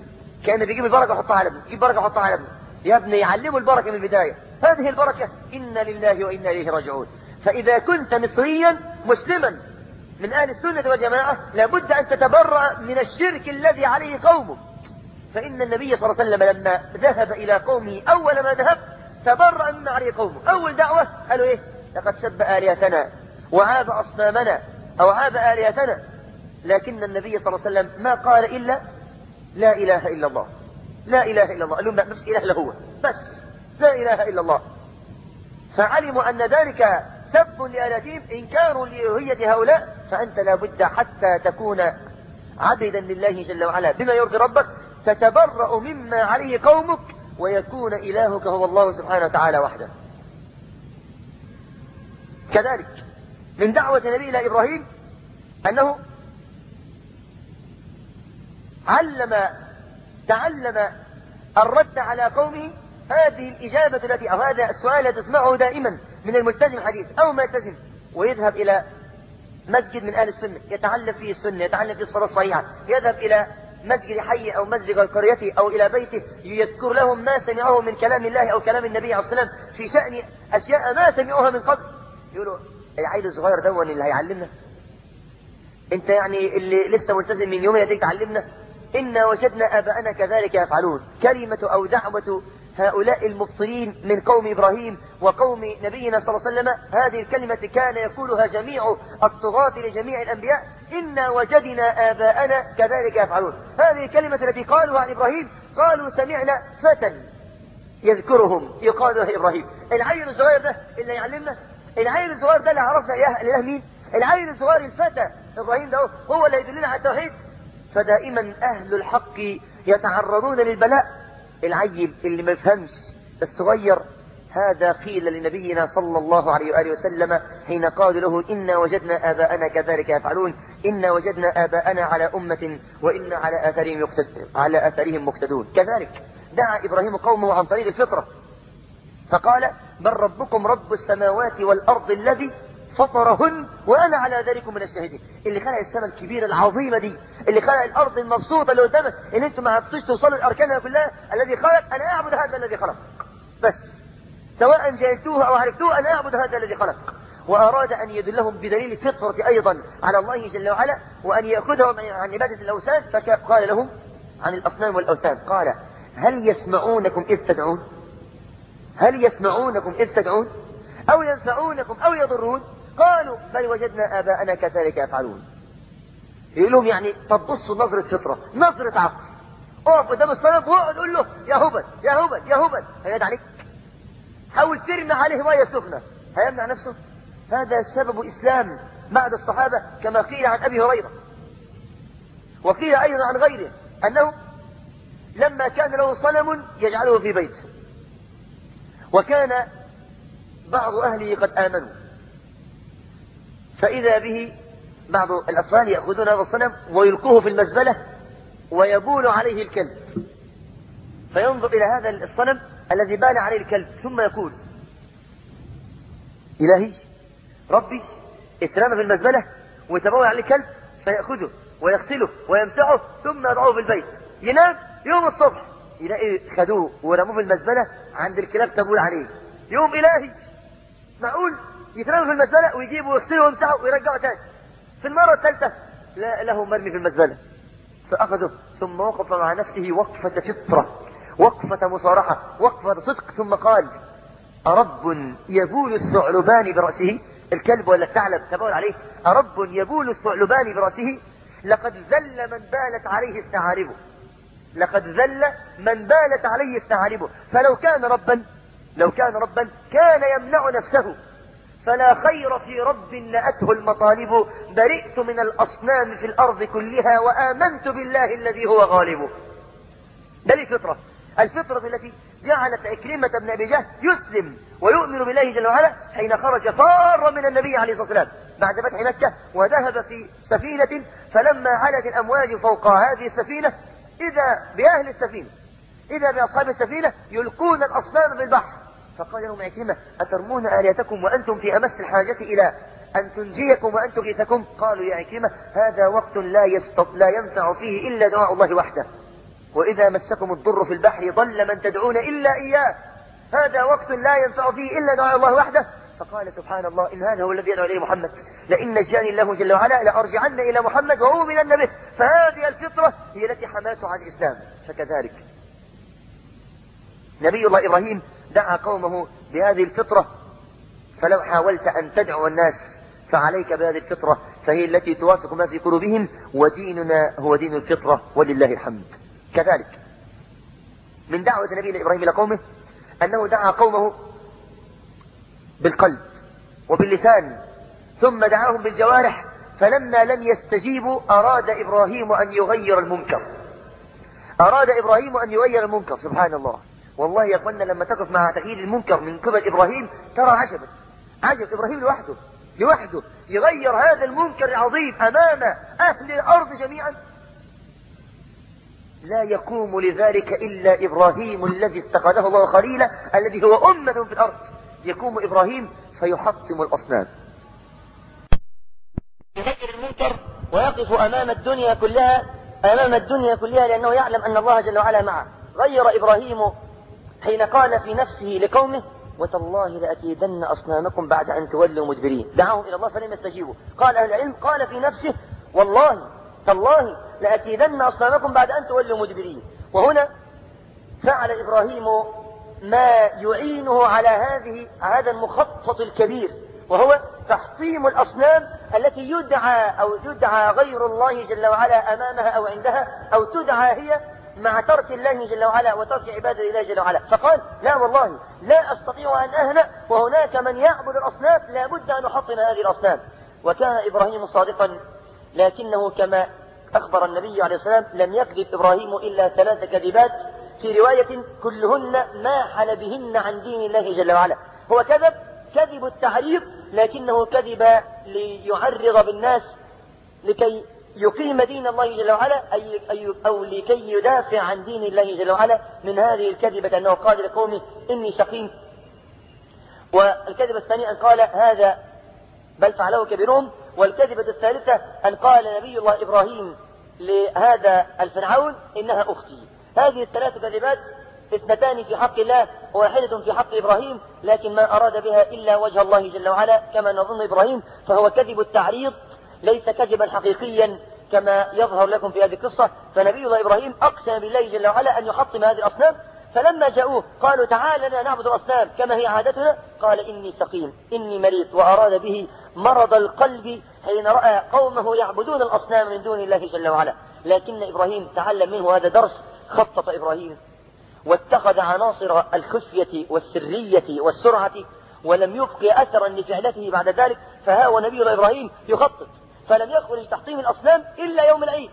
كان بيجيب البركة ويحطها على ابنه. يجيب بركة ويحطها على ابنه. يا ابني يعلمه البركة من البداية. هذه البركة إنا لله وإنا إليه راجعون. فإذا كنت مصريا مسلما من أهل السنة والجماعة لابد أن تتبرأ من الشرك الذي عليه قومه. فإن النبي صلى الله عليه وسلم لما ذهب إلى قومه أول ما ذهب تبرأ مما عليه قومه. أول دعوة قالوا إيه؟ لقد سب آلهتنا وعاب أصنامنا أو عاب آلهتنا. لكن النبي صلى الله عليه وسلم ما قال إلا لا إله إلا الله. لا إله إلا الله. قال مش إله هو. بس. لا إله إلا الله. فعلموا أن ذلك سب لآلاتهم إنكار لإلهية هؤلاء. فأنت لابد حتى تكون عبدا لله جل وعلا بما يرضي ربك. تتبرأ مما عليه قومك ويكون إلهك هو الله سبحانه وتعالى وحده. كذلك من دعوة النبي إلى إبراهيم أنه علم تعلم الرد على قومه هذه الإجابة التي أو هذا السؤال تسمعه دائما من الملتزم الحديث أو ما يلتزم ويذهب إلى مسجد من أهل السنة يتعلم فيه السنة يتعلم فيه الصلاة الصحيحة يذهب إلى مسجد حي أو مسجد قريته أو إلى بيته يذكر لهم ما سمعوه من كلام الله أو كلام النبي عليه الصلاة والسلام في شأن أشياء ما سمعوها من قبل. يقولوا العيل الصغير دون اللي هيعلمنا. أنت يعني اللي لسه ملتزم من يومين هتيجي تعلمنا. إنا وجدنا آباءنا كذلك يفعلون. كلمة أو دعوة هؤلاء المبطلين من قوم إبراهيم وقوم نبينا صلى الله عليه وسلم هذه الكلمة كان يقولها جميع الطغاة لجميع الأنبياء. إنا وجدنا آباءنا كذلك يفعلون. هذه الكلمة التي قالوا عن إبراهيم قالوا سمعنا فتى يذكرهم يقال له إبراهيم. العيل الصغير ده اللي يعلمنا؟ العيل الصغير ده اللي عرفنا إله مين؟ العيل الصغير الفتى. إبراهيم ده هو اللي يدلنا على التوحيد. فدائما أهل الحق يتعرضون للبلاء. العيب اللي ما يفهمش الصغير هذا قيل لنبينا صلى الله عليه وآله وسلم حين قالوا له إنا وجدنا آباءنا كذلك يفعلون. إنا وجدنا آباءنا على أمة وإنا على آثارهم. على آثارهم مقتدون. كذلك دعا إبراهيم قومه عن طريق الفطرة. فقال بل ربكم رب السماوات والأرض الذي فطرهن وأنا على ذلك من الشاهدين. اللي خلق السماء الكبيرة العظيمة دي اللي خلق الأرض المبسوطة اللي قدامك ان أنتم ما عرفتوش توصلوا لاركانها كلها الذي خلق أنا أعبد هذا الذي خلق. بس سواء جهلتوه أو عرفتوه أنا أعبد هذا الذي خلق. وأراد أن يدلهم بدليل الفطرة أيضا على الله جل وعلا وأن يأخذهم عن عبادة الأوثان فقال لهم عن الأصنام والأوثان قال هل يسمعونكم إذ تدعون؟ هل يسمعونكم إذ تدعون؟ أو ينفعونكم أو يضرون؟ قالوا بل وجدنا آباءنا كذلك يفعلون. يقول لهم يعني طب بصوا نظرة فطرة نظرة عقل. اقف قدام الصنم واقعد قول له يا هبل يا هبل يا هبل. هيد عليك حاول ترمي عليه ميه سخنة هيمنع نفسه. هذا سبب إسلام بعد الصحابة كما قيل عن أبي هريرة. وقيل أيضا عن غيره أنه لما كان له صنم يجعله في بيته وكان بعض أهله قد آمنوا. فإذا به بعض الأطفال يأخذون هذا الصنم ويلقوه في المزبلة ويبول عليه الكلب. فينظر إلى هذا الصنم الذي بال عليه الكلب ثم يقول إلهي ربي اترمى في المزبلة ويتبول عليه الكلب فيأخذه ويغسله ويمسحه ثم يضعه في البيت. ينام يوم الصبح. يلاقي خدوه ورموه في المزبلة عند الكلاب تبول عليه. يوم إلهي معقول يترمى في المزبلة ويجيبه ويغسله ويمسحه ويرجعه تاني. في المرة الثالثة لا له مرمي في المزبلة. فأخذه ثم وقف مع نفسه وقفة فطرة وقفة مصارحة وقفة صدق ثم قال أرب يبول الثعلبان برأسه؟ الكلب ولا الثعلب تبول عليه أرب يبول الثعلبان برأسه لقد ذل من بالت عليه الثعالب. لقد ذل من بالت عليه الثعالب. فلو كان ربا لو كان ربا كان يمنع نفسه. فلا خير في رب نأته المطالب. برئت من الأصنام في الأرض كلها وآمنت بالله الذي هو غالب. ده الفطرة. الفطرة التي جعلت عكرمة بن أبي جهل يسلم ويؤمن بالله جل وعلا حين خرج فارا من النبي عليه الصلاة والسلام. بعد فتح مكة وذهب في سفينة فلما علت الأمواج فوق هذه السفينة إذا بأهل السفينة إذا بأصحاب السفينة يلقون الأصنام بالبحر فقال لهم عكرمة أترمون آليتكم وأنتم في أمس الحاجة إلى أن تنجيكم وأن تغيثكم قالوا يا عكرمة هذا وقت لا, يستط... لا ينفع فيه إلا دعاء الله وحده. وإذا مسكم الضر في البحر ضل من تدعون إلا إياه. هذا وقت لا ينفع فيه إلا دعاء الله وحده. فقال سبحان الله إن هذا هو الذي يدعو إليه محمد. لئن نجاني الله جل وعلا لأرجعن إلى محمد وأؤمنن به فهذه الفطرة هي التي حماته عن الإسلام. فكذلك نبي الله إبراهيم دعا قومه بهذه الفطرة. فلو حاولت أن تدعو الناس فعليك بهذه الفطرة فهي التي توافق ما في قلوبهم. وديننا هو دين الفطرة ولله الحمد. كذلك. من دعوة نبينا إبراهيم إلى قومه أنه دعا قومه بالقلب وباللسان ثم دعاهم بالجوارح فلما لم يستجيبوا أراد إبراهيم أن يغير المنكر. أراد إبراهيم أن يغير المنكر سبحان الله. والله يا لما تقف مع تغيير المنكر من قبل إبراهيم ترى عجبا عجب إبراهيم لوحده لوحده يغير هذا المنكر العظيم أمام أهل الأرض جميعا. لا يقوم لذلك إلا إبراهيم الذي استخذه الله خليلا الذي هو أمة في الأرض. يقوم إبراهيم فيحطم الأصنام. يغير المنكر ويقف أمام الدنيا كلها أمام الدنيا كلها لأنه يعلم أن الله جل وعلا معه. غير إبراهيم حين قال في نفسه لقومه وتالله لأكيدن أصنامكم بعد أن تولوا مدبرين. دعاهم إلى الله فلم يستجيبوا. قال أهل العلم قال في نفسه والله تالله لأكيدن أصنامكم بعد أن تولوا مدبرين. وهنا فعل إبراهيم ما يعينه على هذه هذا المخطط الكبير وهو تحطيم الأصنام التي يدعى أو يدعى غير الله جل وعلا أمامها أو عندها أو تدعى هي مع ترك الله جل وعلا وترك عبادة الله جل وعلا. فقال لا والله لا أستطيع أن أهنأ وهناك من يعبد الأصنام لا بد أن أحطم هذه الأصنام. وكان إبراهيم صادقا لكنه كما أخبر النبي عليه السلام لم يكذب إبراهيم إلا ثلاث كذبات في رواية كلهن ما حل بهن عن دين الله جل وعلا. هو كذب كذب التعريض لكنه كذب ليعرض بالناس لكي يقيم دين الله جل وعلا أي أي أو لكي يدافع عن دين الله جل وعلا. من هذه الكذبة أنه قال لقومه إني سقيم. والكذبة الثانية أن قال هذا بل فعله كبيرهم والكذبة الثالثة أن قال نبي الله إبراهيم لهذا الفرعون إنها أختي. هذه الثلاث كذبات اثنتان في حق الله وواحدة في حق إبراهيم لكن ما أراد بها إلا وجه الله جل وعلا كما نظن إبراهيم فهو كذب التعريض ليس كذبا حقيقيا كما يظهر لكم في هذه القصة. فنبي الله إبراهيم أقسم بالله جل وعلا أن يحطم هذه الأصنام فلما جاءوه قالوا تعال لنا نعبد الأصنام كما هي عادتنا قال إني سقيم إني مريض وأراد به مرض القلب حين رأى قومه يعبدون الأصنام من دون الله جل وعلا. لكن إبراهيم تعلم منه هذا درس خطط إبراهيم واتخذ عناصر الخفية والسرية والسرعة ولم يبق أثرا لفعلته بعد ذلك فها ونبي الله إبراهيم يخطط. فلم يخرج تحطيم الأصنام إلا يوم العيد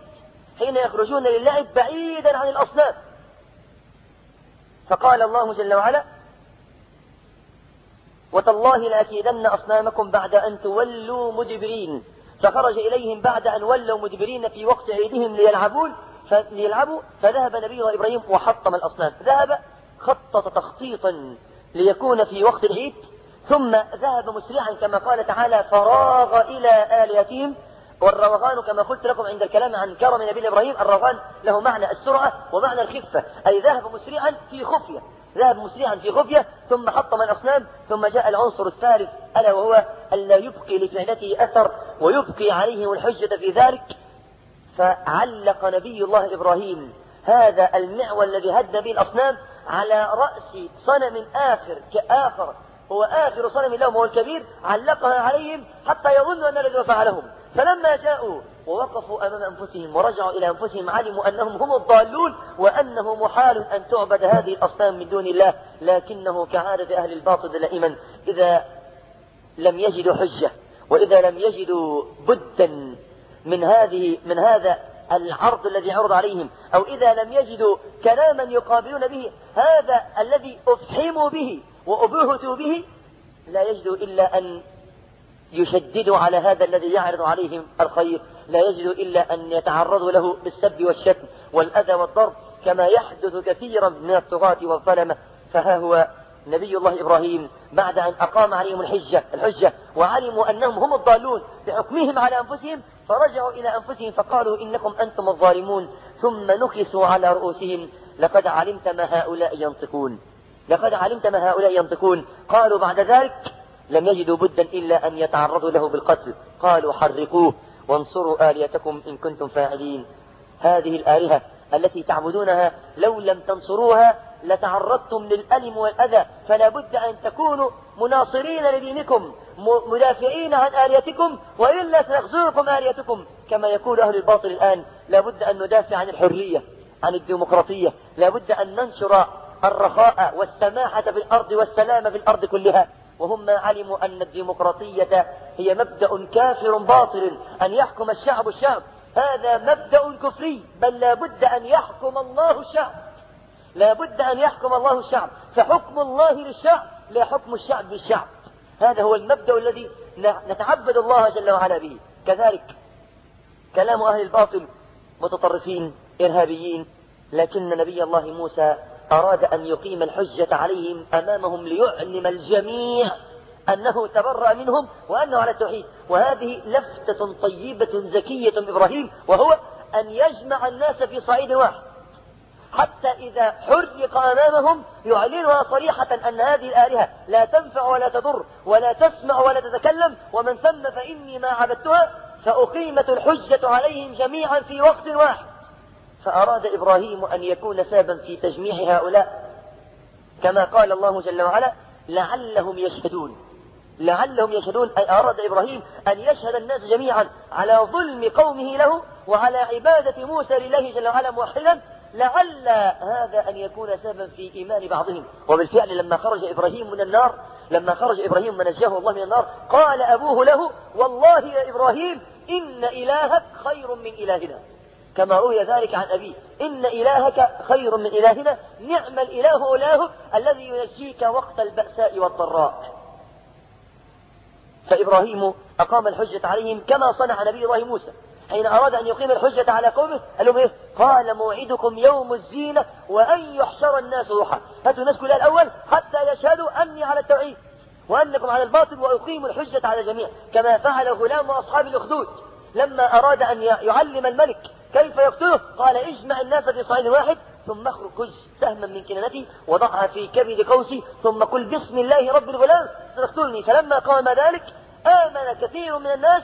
حين يخرجون للعب بعيدا عن الأصنام. فقال الله جل وعلا وتالله لأكيدن أصنامكم بعد أن تولوا مدبرين. فخرج إليهم بعد أن ولوا مدبرين في وقت عيدهم ليلعبون ليلعبوا فذهب نبي الله إبراهيم وحطم الأصنام. ذهب خطط تخطيطا ليكون في وقت العيد ثم ذهب مسرعا كما قال تعالى فراغ إلى آلهتهم والروغان كما قلت لكم عند الكلام عن كرم نبي إبراهيم الروغان له معنى السرعة ومعنى الخفة أي ذهب مسرعا في خفية ذهب مسرعا في خفية ثم حطم الأصنام ثم جاء العنصر الثالث ألا وهو ألا يبقي لفعلته أثر ويبقي عليهم الحجة في ذلك. فعلق نبي الله إبراهيم هذا المعول الذي هد به الأصنام على رأس صنم آخر كآخر هو آخر صنم لهم هو الكبير علقها عليهم حتى يظنوا أن الذي فعلهم. فلما جاءوا ووقفوا أمام أنفسهم ورجعوا إلى أنفسهم علموا أنهم هم الضالون وأنه محال أن تعبد هذه الأصنام من دون الله لكنه كعادة أهل الباطل دائما. إذا لم يجدوا حجة وإذا لم يجدوا بدا من هذه من هذا العرض الذي عرض عليهم أو إذا لم يجدوا كلاما يقابلون به هذا الذي أفحموا به وأبهتوا به لا يجدوا إلا أن يشددوا على هذا الذي يعرض عليهم الخير لا يجدوا إلا أن يتعرضوا له بالسب والشتم والأذى والضرب كما يحدث كثيرا من الطغاة والظلمة. فها هو نبي الله إبراهيم بعد أن أقام عليهم الحجة الحجة وعلموا أنهم هم الضالون بحكمهم على أنفسهم فرجعوا إلى أنفسهم فقالوا إنكم أنتم الظالمون ثم نكسوا على رؤوسهم. لقد علمت ما هؤلاء ينطقون. لقد علمت ما هؤلاء ينطقون. قالوا بعد ذلك لم يجدوا بدا إلا أن يتعرضوا له بالقتل. قالوا حرقوه وانصروا آليتكم إن كنتم فاعلين. هذه الآلهة التي تعبدونها لو لم تنصروها لتعرضتم للألم والأذى فلا بد أن تكونوا مناصرين لدينكم مدافعين عن آليتكم وإلا سنخزركم آليتكم كما يقول أهل الباطل الآن لا بد أن ندافع عن الحرية عن الديمقراطية. لابد أن ننشر الرخاء والسماحة في الأرض والسلام في الأرض كلها. وهم ما علموا أن الديمقراطية هي مبدأ كافر باطل أن يحكم الشعب الشعب. هذا مبدأ كفري بل لابد أن يحكم الله الشعب. لابد أن يحكم الله الشعب. فحكم الله للشعب لا حكم الشعب بالشعب هذا هو المبدأ الذي نتعبد الله جل وعلا به. كذلك كلام أهل الباطل متطرفين إرهابيين لكن نبي الله موسى أراد أن يقيم الحجة عليهم أمامهم ليعلم الجميع أنه تبرأ منهم وأنه على التوحيد. وهذه لفتة طيبة زكية إبراهيم وهو أن يجمع الناس في صعيد واحد. حتى إذا حرق أمامهم يعلنها صريحة أن هذه الآلهة لا تنفع ولا تضر ولا تسمع ولا تتكلم ومن ثم فإني ما عبدتها فأقيمت الحجة عليهم جميعا في وقت واحد. فأراد إبراهيم أن يكون سببا في تجميع هؤلاء. كما قال الله جل وعلا لعلهم يشهدون. لعلهم يشهدون أي أراد إبراهيم أن يشهد الناس جميعا على ظلم قومه له وعلى عبادة موسى لله جل وعلا موحدا. لعل هذا أن يكون سببا في إيمان بعضهم. وبالفعل لما خرج إبراهيم من النار لما خرج إبراهيم ونجاه الله من النار قال أبوه له والله يا إبراهيم إن إلهك خير من إلهنا. كما روي ذلك عن أبيه. إن إلهك خير من إلهنا نعم الإله إلهك الذي ينجيك وقت البأساء والضراء. فإبراهيم أقام الحجة عليهم كما صنع نبي الله موسى. حين أراد أن يقيم الحجة على قومه قال لهم إيه؟ قال موعدكم يوم الزينة وأن يحشر الناس روحا هاتوا الناس كلها الأول حتى يشهدوا أني على التوحيد وأنكم على الباطل وأقيم الحجة على الجميع. كما فعل غلام أصحاب الأخدود لما أراد أن يعلم الملك كيف يقتله قال اجمع الناس في صعيد واحد ثم اخرج سهما من كنانتي وضعها في كبد قوسي ثم قل بسم الله رب الغلام سنقتلني فلما قام ذلك آمن كثير من الناس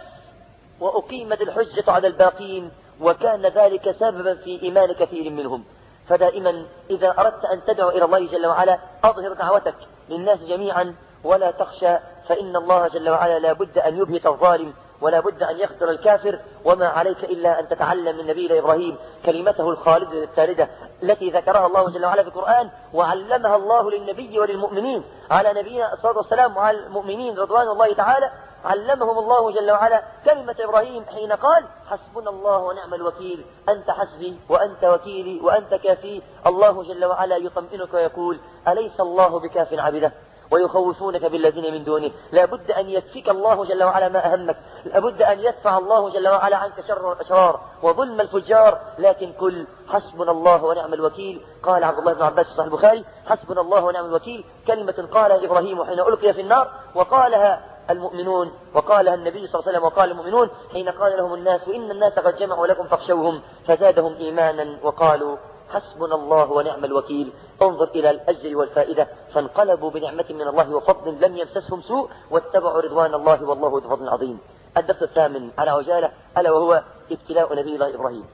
وأقيمت الحجة على الباقين وكان ذلك سببا في إيمان كثير منهم. فدائما إذا أردت أن تدعو إلى الله جل وعلا أظهر دعوتك للناس جميعا ولا تخشى فإن الله جل وعلا لا بد أن يبهت الظالم. ولا بد أن يخسر الكافر وما عليك إلا أن تتعلم من نبينا إبراهيم كلمته الخالدة الثالدة التي ذكرها الله جل وعلا في القرآن وعلمها الله للنبي وللمؤمنين على نبينا الصلاة والسلام وعلى المؤمنين رضوان الله تعالى علمهم الله جل وعلا كلمة إبراهيم حين قال حسبنا الله ونعم الوكيل أنت حسبي وأنت وكيلي وأنت كافي الله جل وعلا يطمئنك ويقول أليس الله بكاف عبده ويخوفونك بالذين من دونه. لا بد أن يكفيك الله جل وعلا ما أهمك. لا بد أن يدفع الله جل وعلا عنك شر الأشرار وظلم الفجار. لكن كل حسبنا الله ونعم الوكيل. قال عبد الله بن عباس في صحيح البخاري حسبنا الله ونعم الوكيل. كلمة قالها إبراهيم حين ألقي في النار وقالها المؤمنون وقالها النبي صلى الله عليه وسلم وقال المؤمنون حين قال لهم الناس إن الناس قد جمعوا لكم فاخشوهم. فزادهم إيمانا وقالوا حسبنا الله ونعم الوكيل. انظر إلى الأجر والفائدة. فانقلبوا بنعمة من الله وفضل لم يمسسهم سوء واتبعوا رضوان الله والله ذو فضل عظيم. الدرس الثامن على عجالة ألا وهو ابتلاء نبي الله إبراهيم.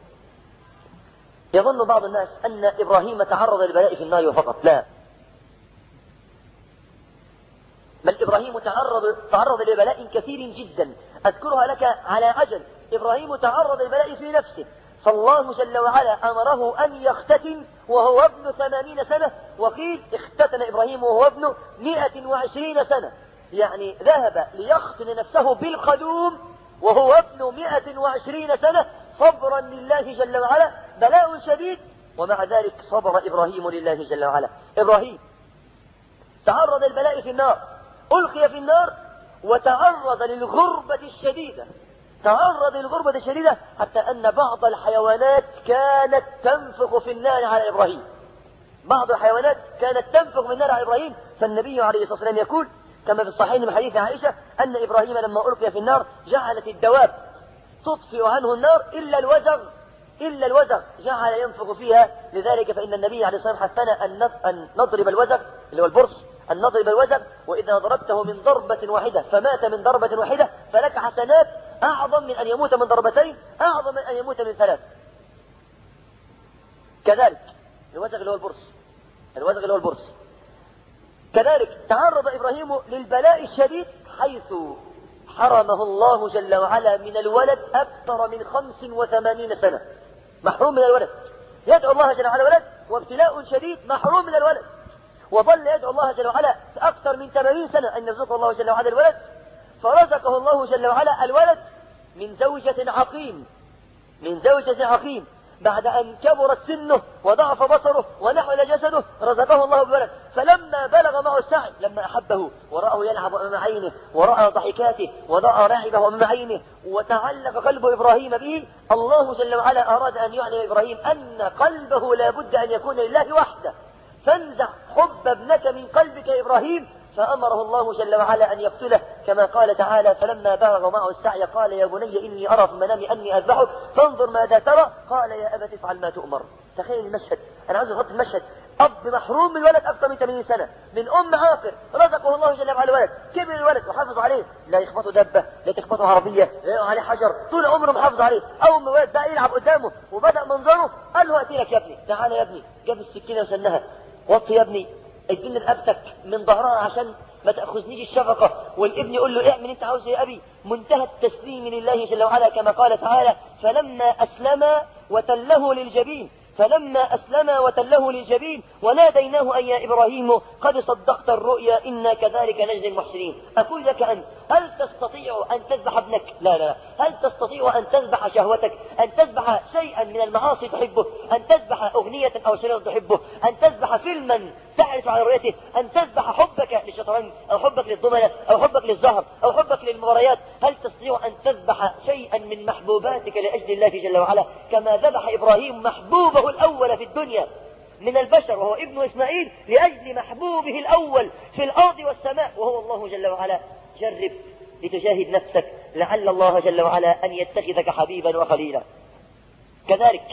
يظن بعض الناس أن إبراهيم تعرض للبلاء في النار فقط. لا. بل إبراهيم تعرض, تعرض لبلاء كثير جدا. أذكرها لك على عجل إبراهيم تعرض للبلاء في نفسه. فالله جل وعلا أمره أن يختتن وهو ابن ثمانين سنة وقيل اختتن إبراهيم وهو ابن مئة وعشرين سنة. يعني ذهب ليختن نفسه بالقدوم وهو ابن مئة وعشرين سنة صبرا لله جل وعلا بلاء شديد ومع ذلك صبر إبراهيم لله جل وعلا. إبراهيم تعرض البلاء في النار ألقي في النار وتعرض للغربة الشديدة. تعرض للغربة الشديدة حتى أن بعض الحيوانات كانت تنفخ في النار على إبراهيم. بعض الحيوانات كانت تنفخ في النار على إبراهيم فالنبي عليه الصلاة والسلام يقول كما في الصحيح من حديث عائشة أن إبراهيم لما ألقي في النار جعلت الدواب تطفئ عنه النار إلا الوزغ إلا الوزغ جعل ينفخ فيها. لذلك فإن النبي عليه الصلاة والسلام حثنا أن نضرب الوزغ اللي هو البرص أن نضرب الوزغ وإذا ضربته من ضربة واحدة فمات من ضربة واحدة فلك حسنات أعظم من أن يموت من ضربتين أعظم من أن يموت من ثلاث. كذلك الوزغ اللي هو البرص. الوزغ اللي هو البرص. كذلك تعرض إبراهيم للبلاء الشديد حيث حرمه الله جل وعلا من الولد أكثر من خمس وثمانين سنة. محروم من الولد. يدعو الله جل وعلا ولد وابتلاء شديد محروم من الولد. وظل يدعو الله جل وعلا أكثر من 80 سنة أن يرزقه الله جل وعلا الولد. فرزقه الله جل وعلا الولد من زوجة عقيم من زوجة عقيم. بعد أن كبرت سنه وضعف بصره ونحل جسده رزقه الله بولد. فلما بلغ معه السعي لما أحبه ورأه يلعب أمام عينه ورأى ضحكاته ورأى لعبه أمام عينه وتعلق قلب إبراهيم به الله جل وعلا أراد أن يعلم إبراهيم أن قلبه لا بد أن يكون لله وحده. فانزع حب ابنك من قلبك إبراهيم فأمره الله جل وعلا أن يقتله كما قال تعالى فلما بلغ معه السعي قال يا بني إني أرى في المنام أني أذبحك فانظر ماذا ترى. قال يا أبت افعل ما تؤمر. تخيل المشهد أنا عاوز أغطي المشهد. أب محروم من الولد أكثر من 80 سنة من أم عاقر رزقه الله جل وعلا الولد كبر الولد وحافظ عليه. لا يخبطه دبة لا تخبطه عربية لا عليه حجر طول عمره محافظ عليه. أول ما الولد بقى يلعب قدامه وبدأ منظره قال له أتي لك يا ابني. تعال يا ابني جاب السكينة وسنها. وطي يا ابني. اديني رقبتك من ظهرها عشان ما تأخذنيش الشفقة. والابن يقول له اعمل انت عاوز يا أبي؟ منتهى التسليم لله جل وعلا كما قال تعالى فلما أسلم وتله للجبين. فلما أسلم وتله للجبين وناديناه أن يا إبراهيم قد صدقت الرؤيا إنا كذلك نجزي المحسنين. أقول لك أن هل تستطيع أن تذبح ابنك؟ لا لا هل تستطيع أن تذبح شهوتك؟ أن تذبح شيئا من المعاصي تحبه؟ أن تذبح أغنية أو شريطا تحبه؟ أن تذبح فيلما تعرف على رؤيته؟ أن تذبح حبك للشطرنج أو حبك للضمنة أو حبك للزهر أو حبك للمباريات؟ هل تستطيع أن تذبح شيئا من محبوباتك لأجل الله جل وعلا؟ كما ذبح إبراهيم محبوبه الأول في الدنيا من البشر وهو ابن إسماعيل لأجل محبوبه الأول في الأرض والسماء وهو الله جل وعلا. جرب لتجاهد نفسك لعل الله جل وعلا أن يتخذك حبيبا وخليلا. كذلك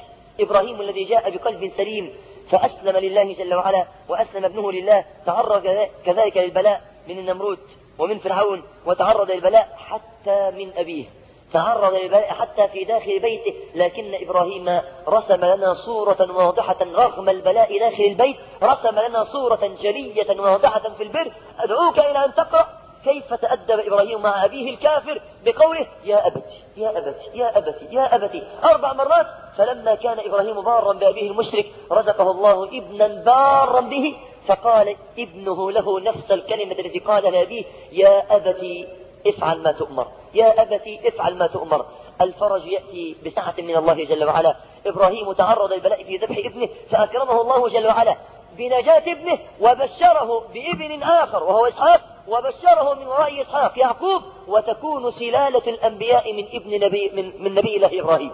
إبراهيم الذي جاء بقلب سليم فأسلم لله جل وعلا وأسلم ابنه لله تعرض كذلك للبلاء من النمرود ومن فرعون وتعرض للبلاء حتى من أبيه. تعرض حتى في داخل بيته لكن إبراهيم رسم لنا صورة واضحة رغم البلاء داخل البيت رسم لنا صورة جلية واضحة في البر. أدعوك إلى أن تقرأ كيف تأدب إبراهيم مع أبيه الكافر بقوله يا أبت يا أبت يا أبت يا أبت أربع مرات فلما كان إبراهيم بارا بأبيه المشرك رزقه الله ابنا بارا به فقال ابنه له نفس الكلمة التي قال لأبيه يا أبت افعل ما تؤمر. يا أبت افعل ما تؤمر. الفرج يأتي بسعة من الله جل وعلا. إبراهيم تعرض للبلاء في ذبح ابنه فأكرمه الله جل وعلا بنجاة ابنه وبشره بإبن آخر وهو إسحاق وبشره من وراء إسحاق يعقوب وتكون سلالة الأنبياء من ابن نبي من, من نبي الله إبراهيم.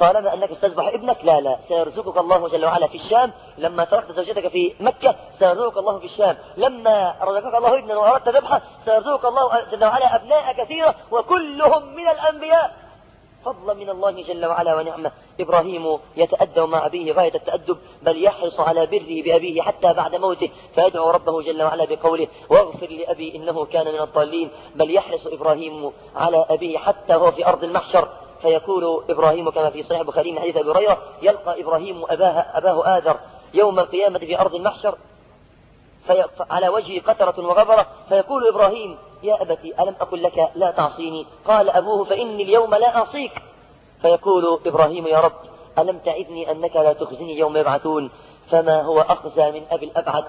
طالما أنك تذبح ابنك؟ لا لا. سيرزقك الله جل وعلا في الشام. لما تركت زوجتك في مكة سيرزقك الله في الشام. لما رزقك الله ابنا وأردت ذبحه سيرزقك الله جل وعلا أبناء كثيرة وكلهم من الأنبياء. فضلا من الله جل وعلا ونعمة. إبراهيم يتأدب مع أبيه غاية التأدب بل يحرص على بره بأبيه حتى بعد موته. فيدعو ربه جل وعلا بقوله واغفر لأبي إنه كان من الضالين بل يحرص إبراهيم على أبيه حتى هو في أرض المحشر. فيقول إبراهيم كما في صحيح البخاري من حديث أبي هريرة يلقى إبراهيم أباه, أباه آذر يوم القيامة في أرض المحشر على وجهه قترة وغبرة فيقول إبراهيم يا أبتي ألم أقل لك لا تعصيني؟ قال أبوه فإني اليوم لا أعصيك. فيقول إبراهيم يا رب ألم تعدني أنك لا تخزني يوم يبعثون؟ فما هو أخزى من أبي الأبعد؟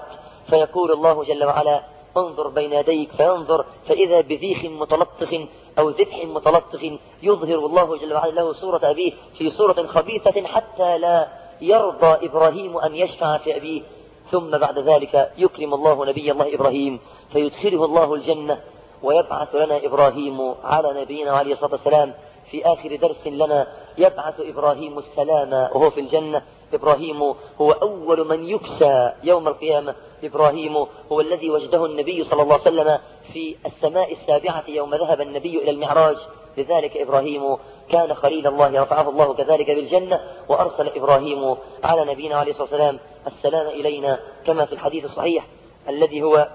فيقول الله جل وعلا انظر بين يديك فينظر فإذا بذيخ متلطخ أو ذبح متلطخ يظهر الله جل وعلا له صورة أبيه في صورة خبيثة حتى لا يرضى إبراهيم أن يشفع في أبيه. ثم بعد ذلك يكرم الله نبي الله إبراهيم فيدخله الله الجنة ويبعث لنا إبراهيم على نبينا عليه الصلاة والسلام في آخر درس لنا. يبعث إبراهيم السلام وهو في الجنة. إبراهيم هو أول من يكسى يوم القيامة. إبراهيم هو الذي وجده النبي صلى الله عليه وسلم في السماء السابعة يوم ذهب النبي إلى المعراج. لذلك إبراهيم كان خليل الله رفعه الله كذلك بالجنة وأرسل إبراهيم على نبينا عليه الصلاة والسلام السلام إلينا كما في الحديث الصحيح الذي هو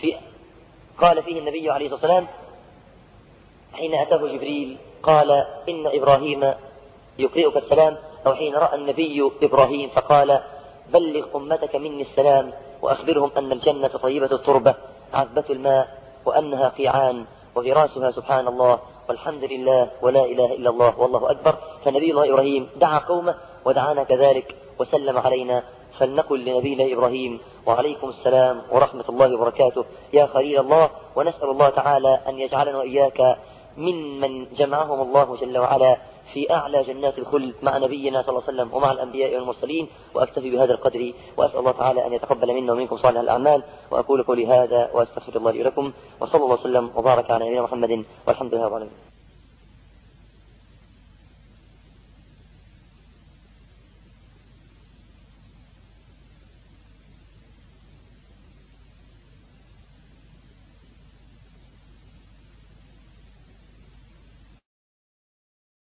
في قال فيه النبي عليه الصلاة والسلام حين أتاه جبريل قال إن إبراهيم يقرئك السلام أو حين رأى النبي إبراهيم فقال بلغ أمتك مني السلام وأخبرهم أن الجنة طيبة التربة. عذبة الماء وأنها قيعان وغراسها سبحان الله والحمد لله ولا إله إلا الله والله أكبر. فنبي الله إبراهيم دعا قومه ودعانا كذلك وسلم علينا. فلنقل لنبينا إبراهيم وعليكم السلام ورحمة الله وبركاته. يا خليل الله ونسأل الله تعالى أن يجعلنا وإياك ممن جمعهم الله جل وعلا في أعلى جنات الخلد مع نبينا صلى الله عليه وسلم ومع الأنبياء والمرسلين وأكتفي بهذا القدر وأسأل الله تعالى أن يتقبل منا ومنكم صالح الأعمال وأقول قولي هذا وأستغفر الله لي ولكم وصلى الله وسلم وبارك على نبينا محمد والحمد لله رب العالمين.